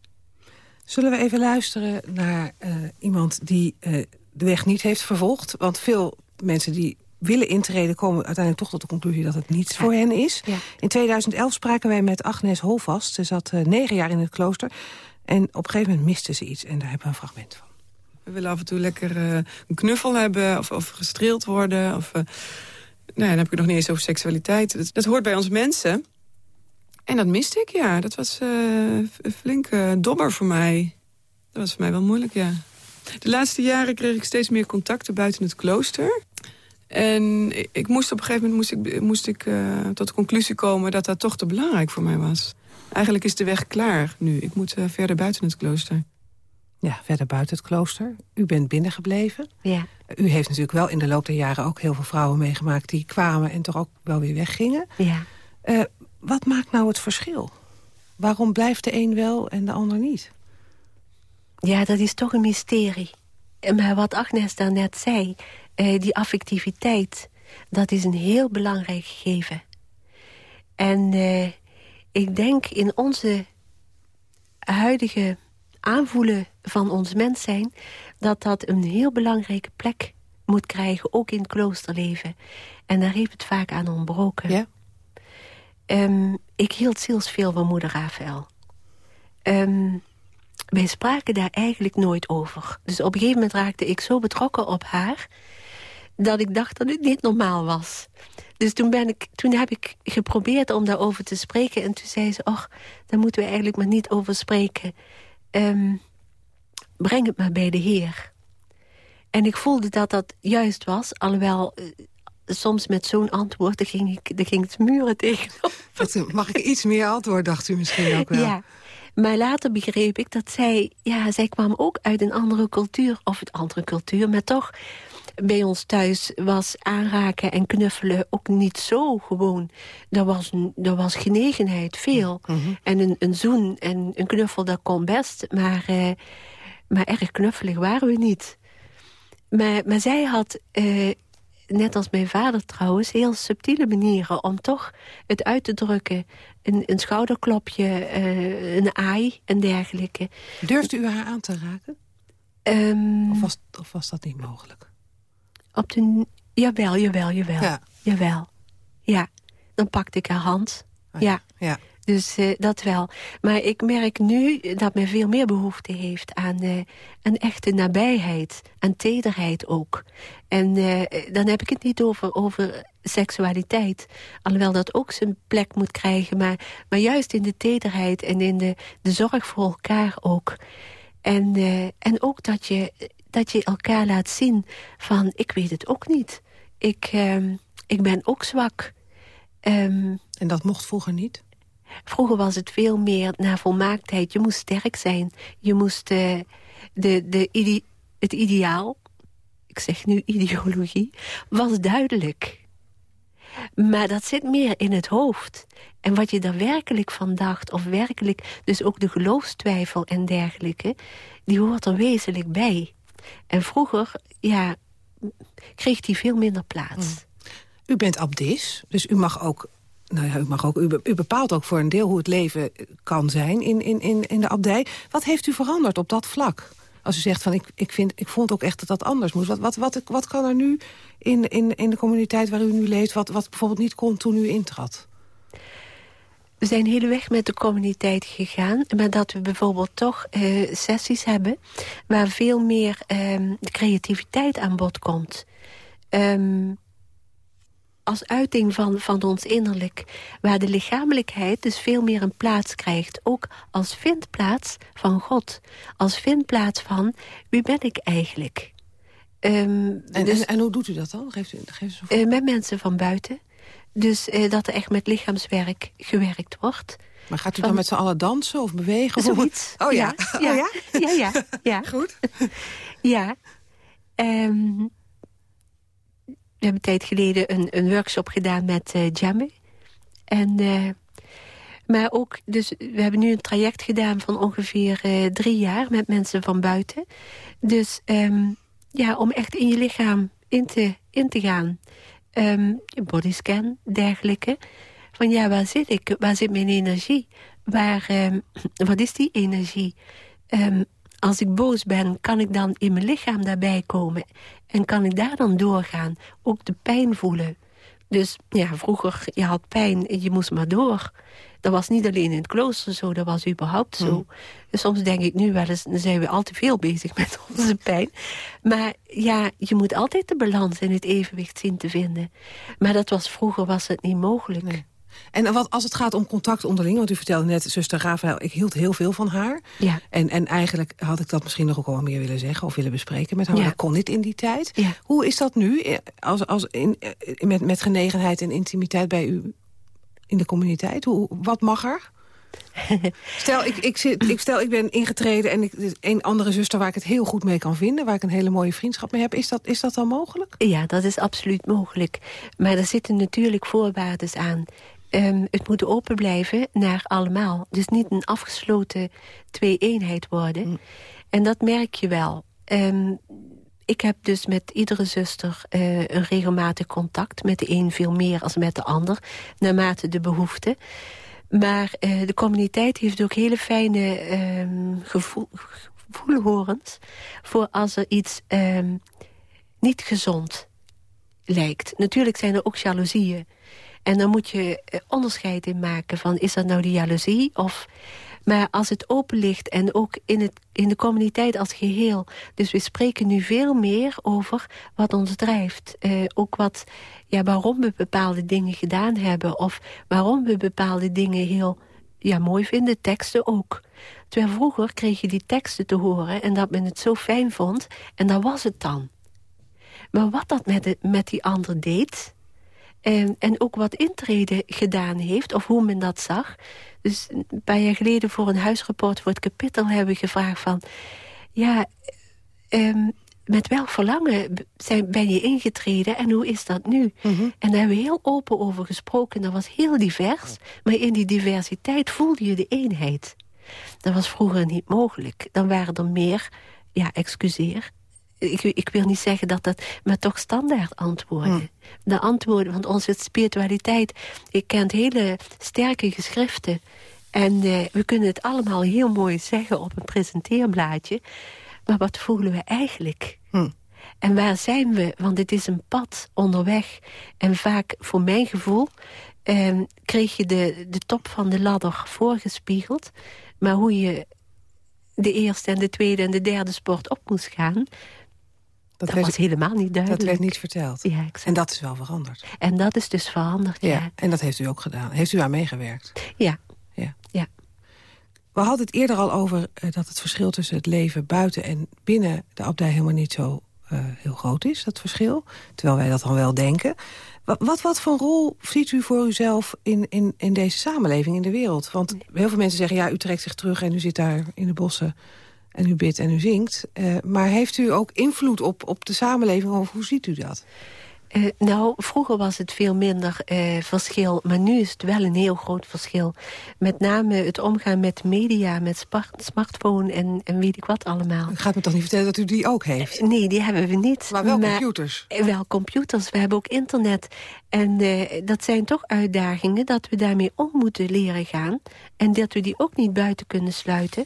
Zullen we even luisteren naar eh, iemand die eh, de weg niet heeft vervolgd? Want veel mensen die willen intreden komen uiteindelijk toch tot de conclusie dat het niets voor hen is. Ja. In 2011 spraken wij met Agnes Holvast. Ze zat eh, negen jaar in het klooster. En op een gegeven moment miste ze iets. En daar hebben we een fragment van. We willen af en toe lekker eh, een knuffel hebben of, of gestreeld worden. Of, eh, nou, dan heb ik het nog niet eens over seksualiteit. Dat, hoort bij ons mensen. En dat miste ik, ja. Dat was eh, een flinke dobber voor mij. Dat was voor mij wel moeilijk, ja. De laatste jaren kreeg ik steeds meer contacten buiten het klooster. En ik, moest op een gegeven moment moest ik, moest ik, tot de conclusie komen... dat dat toch te belangrijk voor mij was. Eigenlijk is de weg klaar nu. Ik moet eh, verder buiten het klooster. Ja, verder buiten het klooster. U bent binnengebleven. Ja. U heeft natuurlijk wel in de loop der jaren ook heel veel vrouwen meegemaakt... die kwamen en toch ook wel weer weggingen. Ja. Eh, wat maakt nou het verschil? Waarom blijft de een wel en de ander niet? Ja, dat is toch een mysterie. Eh, Maar wat Agnes daarnet zei, eh, die affectiviteit... dat is een heel belangrijk gegeven. En eh, ik denk in onze huidige aanvoelen van ons mens zijn... dat dat een heel belangrijke plek moet krijgen, ook in het kloosterleven. En daar heeft het vaak aan ontbroken. Ja? Ehm, ik hield zielsveel van moeder Rafael. Ehm, wij spraken daar eigenlijk nooit over. Dus op een gegeven moment raakte ik zo betrokken op haar... dat ik dacht dat het niet normaal was. Dus toen, ben ik, toen heb ik geprobeerd om daarover te spreken... en toen zei ze, och, daar moeten we eigenlijk maar niet over spreken. Ehm, breng het maar bij de Heer. En ik voelde dat dat juist was, alhoewel... eh, soms met zo'n antwoord, daar ging, ik, daar ging het muren tegenop. Mag ik iets meer antwoord, dacht u misschien ook wel. Ja, maar later begreep ik dat zij... Ja, zij kwam ook uit een andere cultuur, of een andere cultuur... maar toch, bij ons thuis was aanraken en knuffelen ook niet zo gewoon. Er was, er was genegenheid, veel. En een, een zoen en een knuffel, dat kon best. Maar, eh, maar erg knuffelig waren we niet. Maar, maar zij had... eh, net als mijn vader trouwens, heel subtiele manieren... om toch het uit te drukken. Een, een schouderklopje, eh, een aai en dergelijke. Durfde u haar aan te raken? Ehm, Of was, of was dat niet mogelijk? Op de, jawel, jawel, jawel. Ja. Jawel. Ja, dan pakte ik haar hand. Ah, ja. ja. Dus eh, dat wel. Maar ik merk nu dat men veel meer behoefte heeft aan eh, een echte nabijheid. Aan tederheid ook. En eh, dan heb ik het niet over, over seksualiteit. Alhoewel dat ook zijn plek moet krijgen. Maar, maar juist in de tederheid en in de, de zorg voor elkaar ook. En, eh, en ook dat je, dat je elkaar laat zien van... ik weet het ook niet. Ik, ehm, ik ben ook zwak. Ehm, en dat mocht vroeger niet? Vroeger was het veel meer naar volmaaktheid. Je moest sterk zijn. Je moest uh, de, de het ideaal, ik zeg nu ideologie, was duidelijk. Maar dat zit meer in het hoofd. En wat je er werkelijk van dacht, of werkelijk... dus ook de geloofstwijfel en dergelijke... die hoort er wezenlijk bij. En vroeger, ja, kreeg die veel minder plaats. Mm. U bent abdis, dus u mag ook nou ja, u, mag ook, u, bepaalt ook voor een deel hoe het leven kan zijn in, in, in, in de abdij. Wat heeft u veranderd op dat vlak? Als u zegt van ik, ik, vind, ik vond ook echt dat dat anders moest. Wat, wat, wat, wat kan er nu in, in, in de communiteit waar u nu leeft... wat, wat bijvoorbeeld niet kon toen u intrad? We zijn hele weg met de communiteit gegaan. Maar dat we bijvoorbeeld toch uh, sessies hebben... waar veel meer um, creativiteit aan bod komt. Um, als uiting van, van ons innerlijk. Waar de lichamelijkheid dus veel meer een plaats krijgt. Ook als vindplaats van God. Als vindplaats van, wie ben ik eigenlijk? Um, en, dus, en, hoe doet u dat dan? Geeft u, geeft u uh, met mensen van buiten. Dus uh, dat er echt met lichaamswerk gewerkt wordt. Maar gaat u dan met z'n allen dansen of bewegen? Zoiets. Oh ja. Ja, oh, ja? ja, ja, ja. Goed. ja. Um, we hebben een tijd geleden een, een workshop gedaan met uh. En, uh, maar ook, dus we hebben nu een traject gedaan van ongeveer uh, drie jaar met mensen van buiten. Dus um, ja, om echt in je lichaam in te, in te gaan. Um, bodyscan, dergelijke. Van ja, waar zit ik? Waar zit mijn energie? Waar, um, wat is die energie? Um, als ik boos ben, kan ik dan in mijn lichaam daarbij komen. En kan ik daar dan doorgaan. Ook de pijn voelen. Dus ja, vroeger, je had pijn en je moest maar door. Dat was niet alleen in het klooster zo, dat was überhaupt zo. Hmm. Dus soms denk ik nu wel eens, dan zijn we al te veel bezig met onze pijn. Maar ja, je moet altijd de balans en het evenwicht zien te vinden. Maar dat was vroeger was het niet mogelijk. En wat, als het gaat om contact onderling, want u vertelde net, zuster Rafael, ik hield heel veel van haar. Ja. En, en eigenlijk had ik dat misschien nog ook wel meer willen zeggen of willen bespreken met haar. Ja. Maar dat kon niet in die tijd. Ja. Hoe is dat nu, eh, als, als in, eh, met, met genegenheid en intimiteit bij u in de communiteit? Hoe, wat mag er? stel, ik, ik, zit, ik, stel, ik ben ingetreden en ik, een andere zuster waar ik het heel goed mee kan vinden... waar ik een hele mooie vriendschap mee heb. Is dat, is dat dan mogelijk? Ja, dat is absoluut mogelijk. Maar er zitten natuurlijk voorwaarden aan. Um, het moet open blijven naar allemaal. Dus niet een afgesloten twee-eenheid worden. Mm. En dat merk je wel. Um, ik heb dus met iedere zuster uh, een regelmatig contact. Met de een veel meer als met de ander. Naarmate de behoefte. Maar uh, de communiteit heeft ook hele fijne um, gevoel, gevoelhorens... voor als er iets niet gezond lijkt. Natuurlijk zijn er ook jaloezieën. En dan moet je eh, onderscheid in maken van... is dat nou de jaloezie of... Maar als het open ligt en ook in, het, in de communiteit als geheel... dus we spreken nu veel meer over wat ons drijft. Uh, ook wat, ja, waarom we bepaalde dingen gedaan hebben... of waarom we bepaalde dingen heel ja, mooi vinden, teksten ook. Terwijl vroeger kreeg je die teksten te horen... en dat men het zo fijn vond, en dat was het dan. Maar wat dat met, de, met die ander deed... En, en ook wat intrede gedaan heeft, of hoe men dat zag. Dus een paar jaar geleden voor een huisrapport voor het kapittel hebben we gevraagd van... ja, um, met welk verlangen zijn, ben je ingetreden en hoe is dat nu? Mhm. En daar hebben we heel open over gesproken. Dat was heel divers, maar in die diversiteit voelde je de eenheid. Dat was vroeger niet mogelijk. Dan waren er meer, ja, excuseer, ik, ik, wil niet zeggen dat dat, maar toch standaard antwoorden. Hmm. De antwoorden, want onze spiritualiteit, ik kent hele sterke geschriften. En uh, we kunnen het allemaal heel mooi zeggen op een presenteerblaadje. Maar wat voelen we eigenlijk? Hmm. En waar zijn we? Want het is een pad onderweg. En vaak, voor mijn gevoel, eh, kreeg je de, de top van de ladder voorgespiegeld. Maar hoe je de eerste en de tweede en de derde sport op moest gaan... Dat, was helemaal niet duidelijk. Dat werd niet verteld. Ja, En dat is wel veranderd. En dat is dus veranderd, ja. En dat heeft u ook gedaan. Heeft u aan meegewerkt? Ja. ja. ja. We hadden het eerder al over eh, dat het verschil tussen het leven buiten en binnen de abdij helemaal niet zo uh, heel groot is, dat verschil. Terwijl wij dat dan wel denken. Wat, wat, wat voor rol ziet u voor uzelf in, in, in deze samenleving, in de wereld? Want heel veel mensen zeggen, ja, u trekt zich terug en u zit daar in de bossen en u bidt en u zingt. Uh, maar heeft u ook invloed op, op de samenleving of hoe ziet u dat? Uh, nou, vroeger was het veel minder uh, verschil, maar nu is het wel een heel groot verschil. Met name het omgaan met media, met smartphone en, en weet ik wat allemaal. U gaat me toch niet vertellen dat u die ook heeft? Uh, nee, die hebben we niet. Maar wel maar, computers? Wel computers, we hebben ook internet. En dat zijn toch uitdagingen dat we daarmee om moeten leren gaan. En dat we die ook niet buiten kunnen sluiten.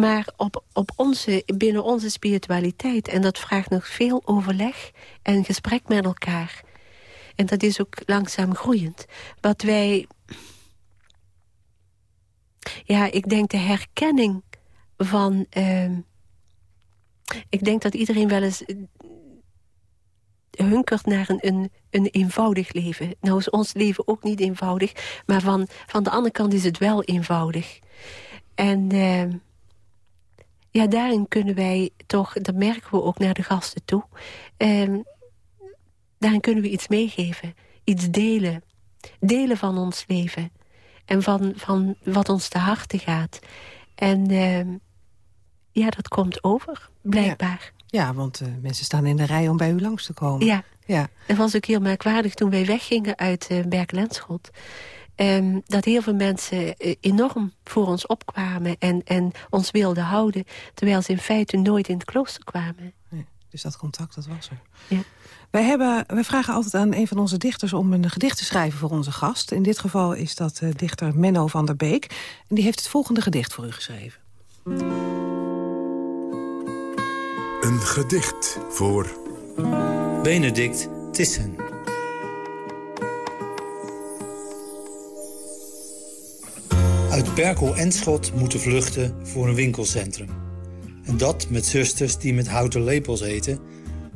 Maar op, op onze, binnen onze spiritualiteit. En dat vraagt nog veel overleg en gesprek met elkaar. En dat is ook langzaam groeiend. Wat wij... Ja, ik denk de herkenning van... Uh, ik denk dat iedereen wel eens hunkert naar een, een, een eenvoudig leven. Nou is ons leven ook niet eenvoudig. Maar van, van de andere kant is het wel eenvoudig. En... Uh, ja, daarin kunnen wij toch, dat merken we ook naar de gasten toe... Um, daarin kunnen we iets meegeven, iets delen. Delen van ons leven en van, van wat ons te harte gaat. En uh, ja, dat komt over, blijkbaar. Ja, ja want uh, mensen staan in de rij om bij u langs te komen. Ja, ja. dat was ook heel merkwaardig toen wij weggingen uit uh, Berk-Lenschot. Um, dat heel veel mensen uh, enorm voor ons opkwamen en, en ons wilden houden... terwijl ze in feite nooit in het klooster kwamen. Nee, dus dat contact, dat was er. Ja. Wij, hebben, wij vragen altijd aan een van onze dichters om een gedicht te schrijven voor onze gast. In dit geval is dat uh, dichter Menno van der Beek. En die heeft het volgende gedicht voor u geschreven. Een gedicht voor... Benedict Tissen. Uit Berkel en Schot moeten vluchten voor een winkelcentrum. En dat met zusters die met houten lepels eten...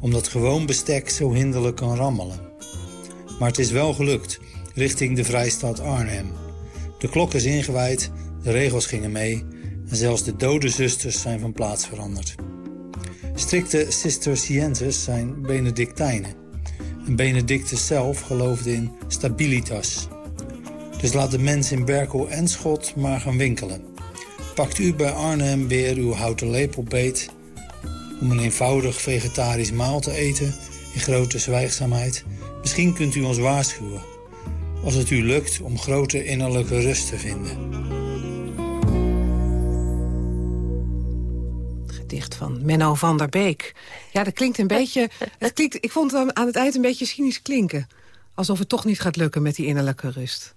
omdat gewoon bestek zo hinderlijk kan rammelen. Maar het is wel gelukt, richting de vrijstad Arnhem. De klok is ingewijd, de regels gingen mee... en zelfs de dode zusters zijn van plaats veranderd. Strikte Cisterciënters zijn Benedictijnen. En Benedictus zelf geloofde in stabilitas... Dus laat de mens in Berkel en Schot maar gaan winkelen. Pakt u bij Arnhem weer uw houten lepelbeet... om een eenvoudig vegetarisch maal te eten in grote zwijgzaamheid. Misschien kunt u ons waarschuwen. Als het u lukt om grote innerlijke rust te vinden. Gedicht van Menno van der Beek. Ja, dat klinkt een beetje... Het klinkt, ik vond het aan het eind een beetje cynisch klinken. Alsof het toch niet gaat lukken met die innerlijke rust.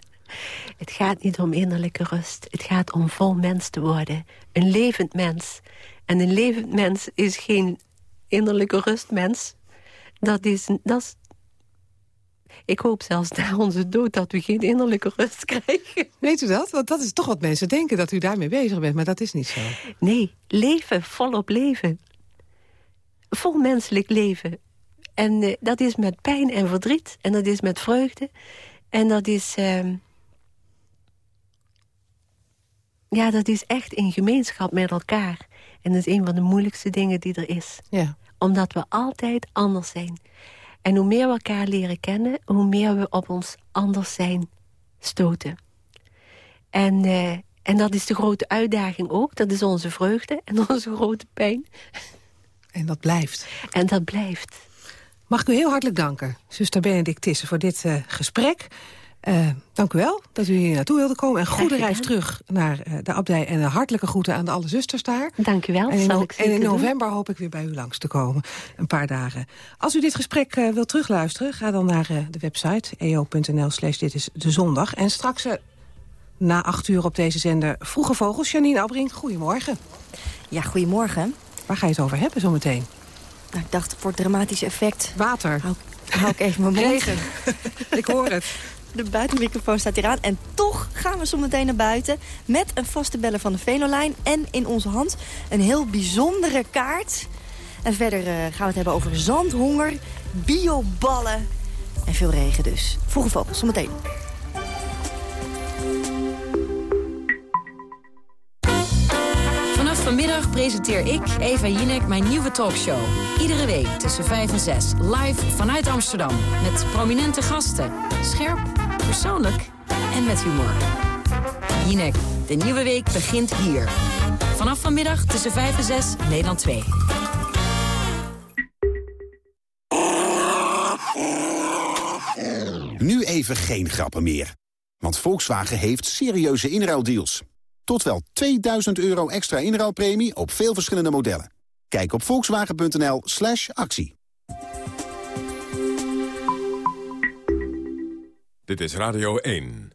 Het gaat niet om innerlijke rust. Het gaat om vol mens te worden. Een levend mens. En een levend mens is geen innerlijke rustmens. Dat is, dat is... Ik hoop zelfs na onze dood dat we geen innerlijke rust krijgen. Weet u dat? Want dat is toch wat mensen denken, dat u daarmee bezig bent. Maar dat is niet zo. Nee, leven, volop leven. Vol menselijk leven. En uh, dat is met pijn en verdriet. En dat is met vreugde. En dat is... Uh, ja, dat is echt in gemeenschap met elkaar. En dat is een van de moeilijkste dingen die er is. Ja. Omdat we altijd anders zijn. En hoe meer we elkaar leren kennen... hoe meer we op ons anders zijn stoten. En, uh, en dat is de grote uitdaging ook. Dat is onze vreugde en onze grote pijn. En dat blijft. En dat blijft. Mag ik u heel hartelijk danken, zuster Benedictisse, voor dit uh, gesprek. Uh, dank u wel dat u hier naartoe wilde komen. En goede reis terug naar uh, de abdij. En een hartelijke groeten aan de alle zusters daar. Dank u wel. En in, zal ik en in november hoop ik weer bij u langs te komen. Een paar dagen. Als u dit gesprek uh, wilt terugluisteren, ga dan naar de website eo.nl slash dit is de zondag. En straks na acht uur op deze zender Vroege Vogels. Janine Abrink, goedemorgen. Ja, goedemorgen. Waar ga je het over hebben zometeen? Nou, ik dacht voor het dramatische effect... Water. Hou, hou ik even mijn mond. Regen. ik hoor het. De buitenmicrofoon staat hier aan. En toch gaan we zo meteen naar buiten met een vaste beller van de Venolijn. En in onze hand een heel bijzondere kaart. En verder uh, gaan we het hebben over zandhonger, bioballen en veel regen dus. Vroege vogels, zometeen. Vanmiddag presenteer ik, Eva Jinek, mijn nieuwe talkshow. Iedere week tussen 5 en 6, live vanuit Amsterdam. Met prominente gasten. Scherp, persoonlijk en met humor. Jinek, de nieuwe week begint hier. Vanaf vanmiddag tussen 5 en 6, Nederland 2. Nu even geen grappen meer. Want Volkswagen heeft serieuze inruildeals. Tot wel 2000 euro extra inruilpremie op veel verschillende modellen. Kijk op volkswagen.nl slash actie. Dit is Radio 1.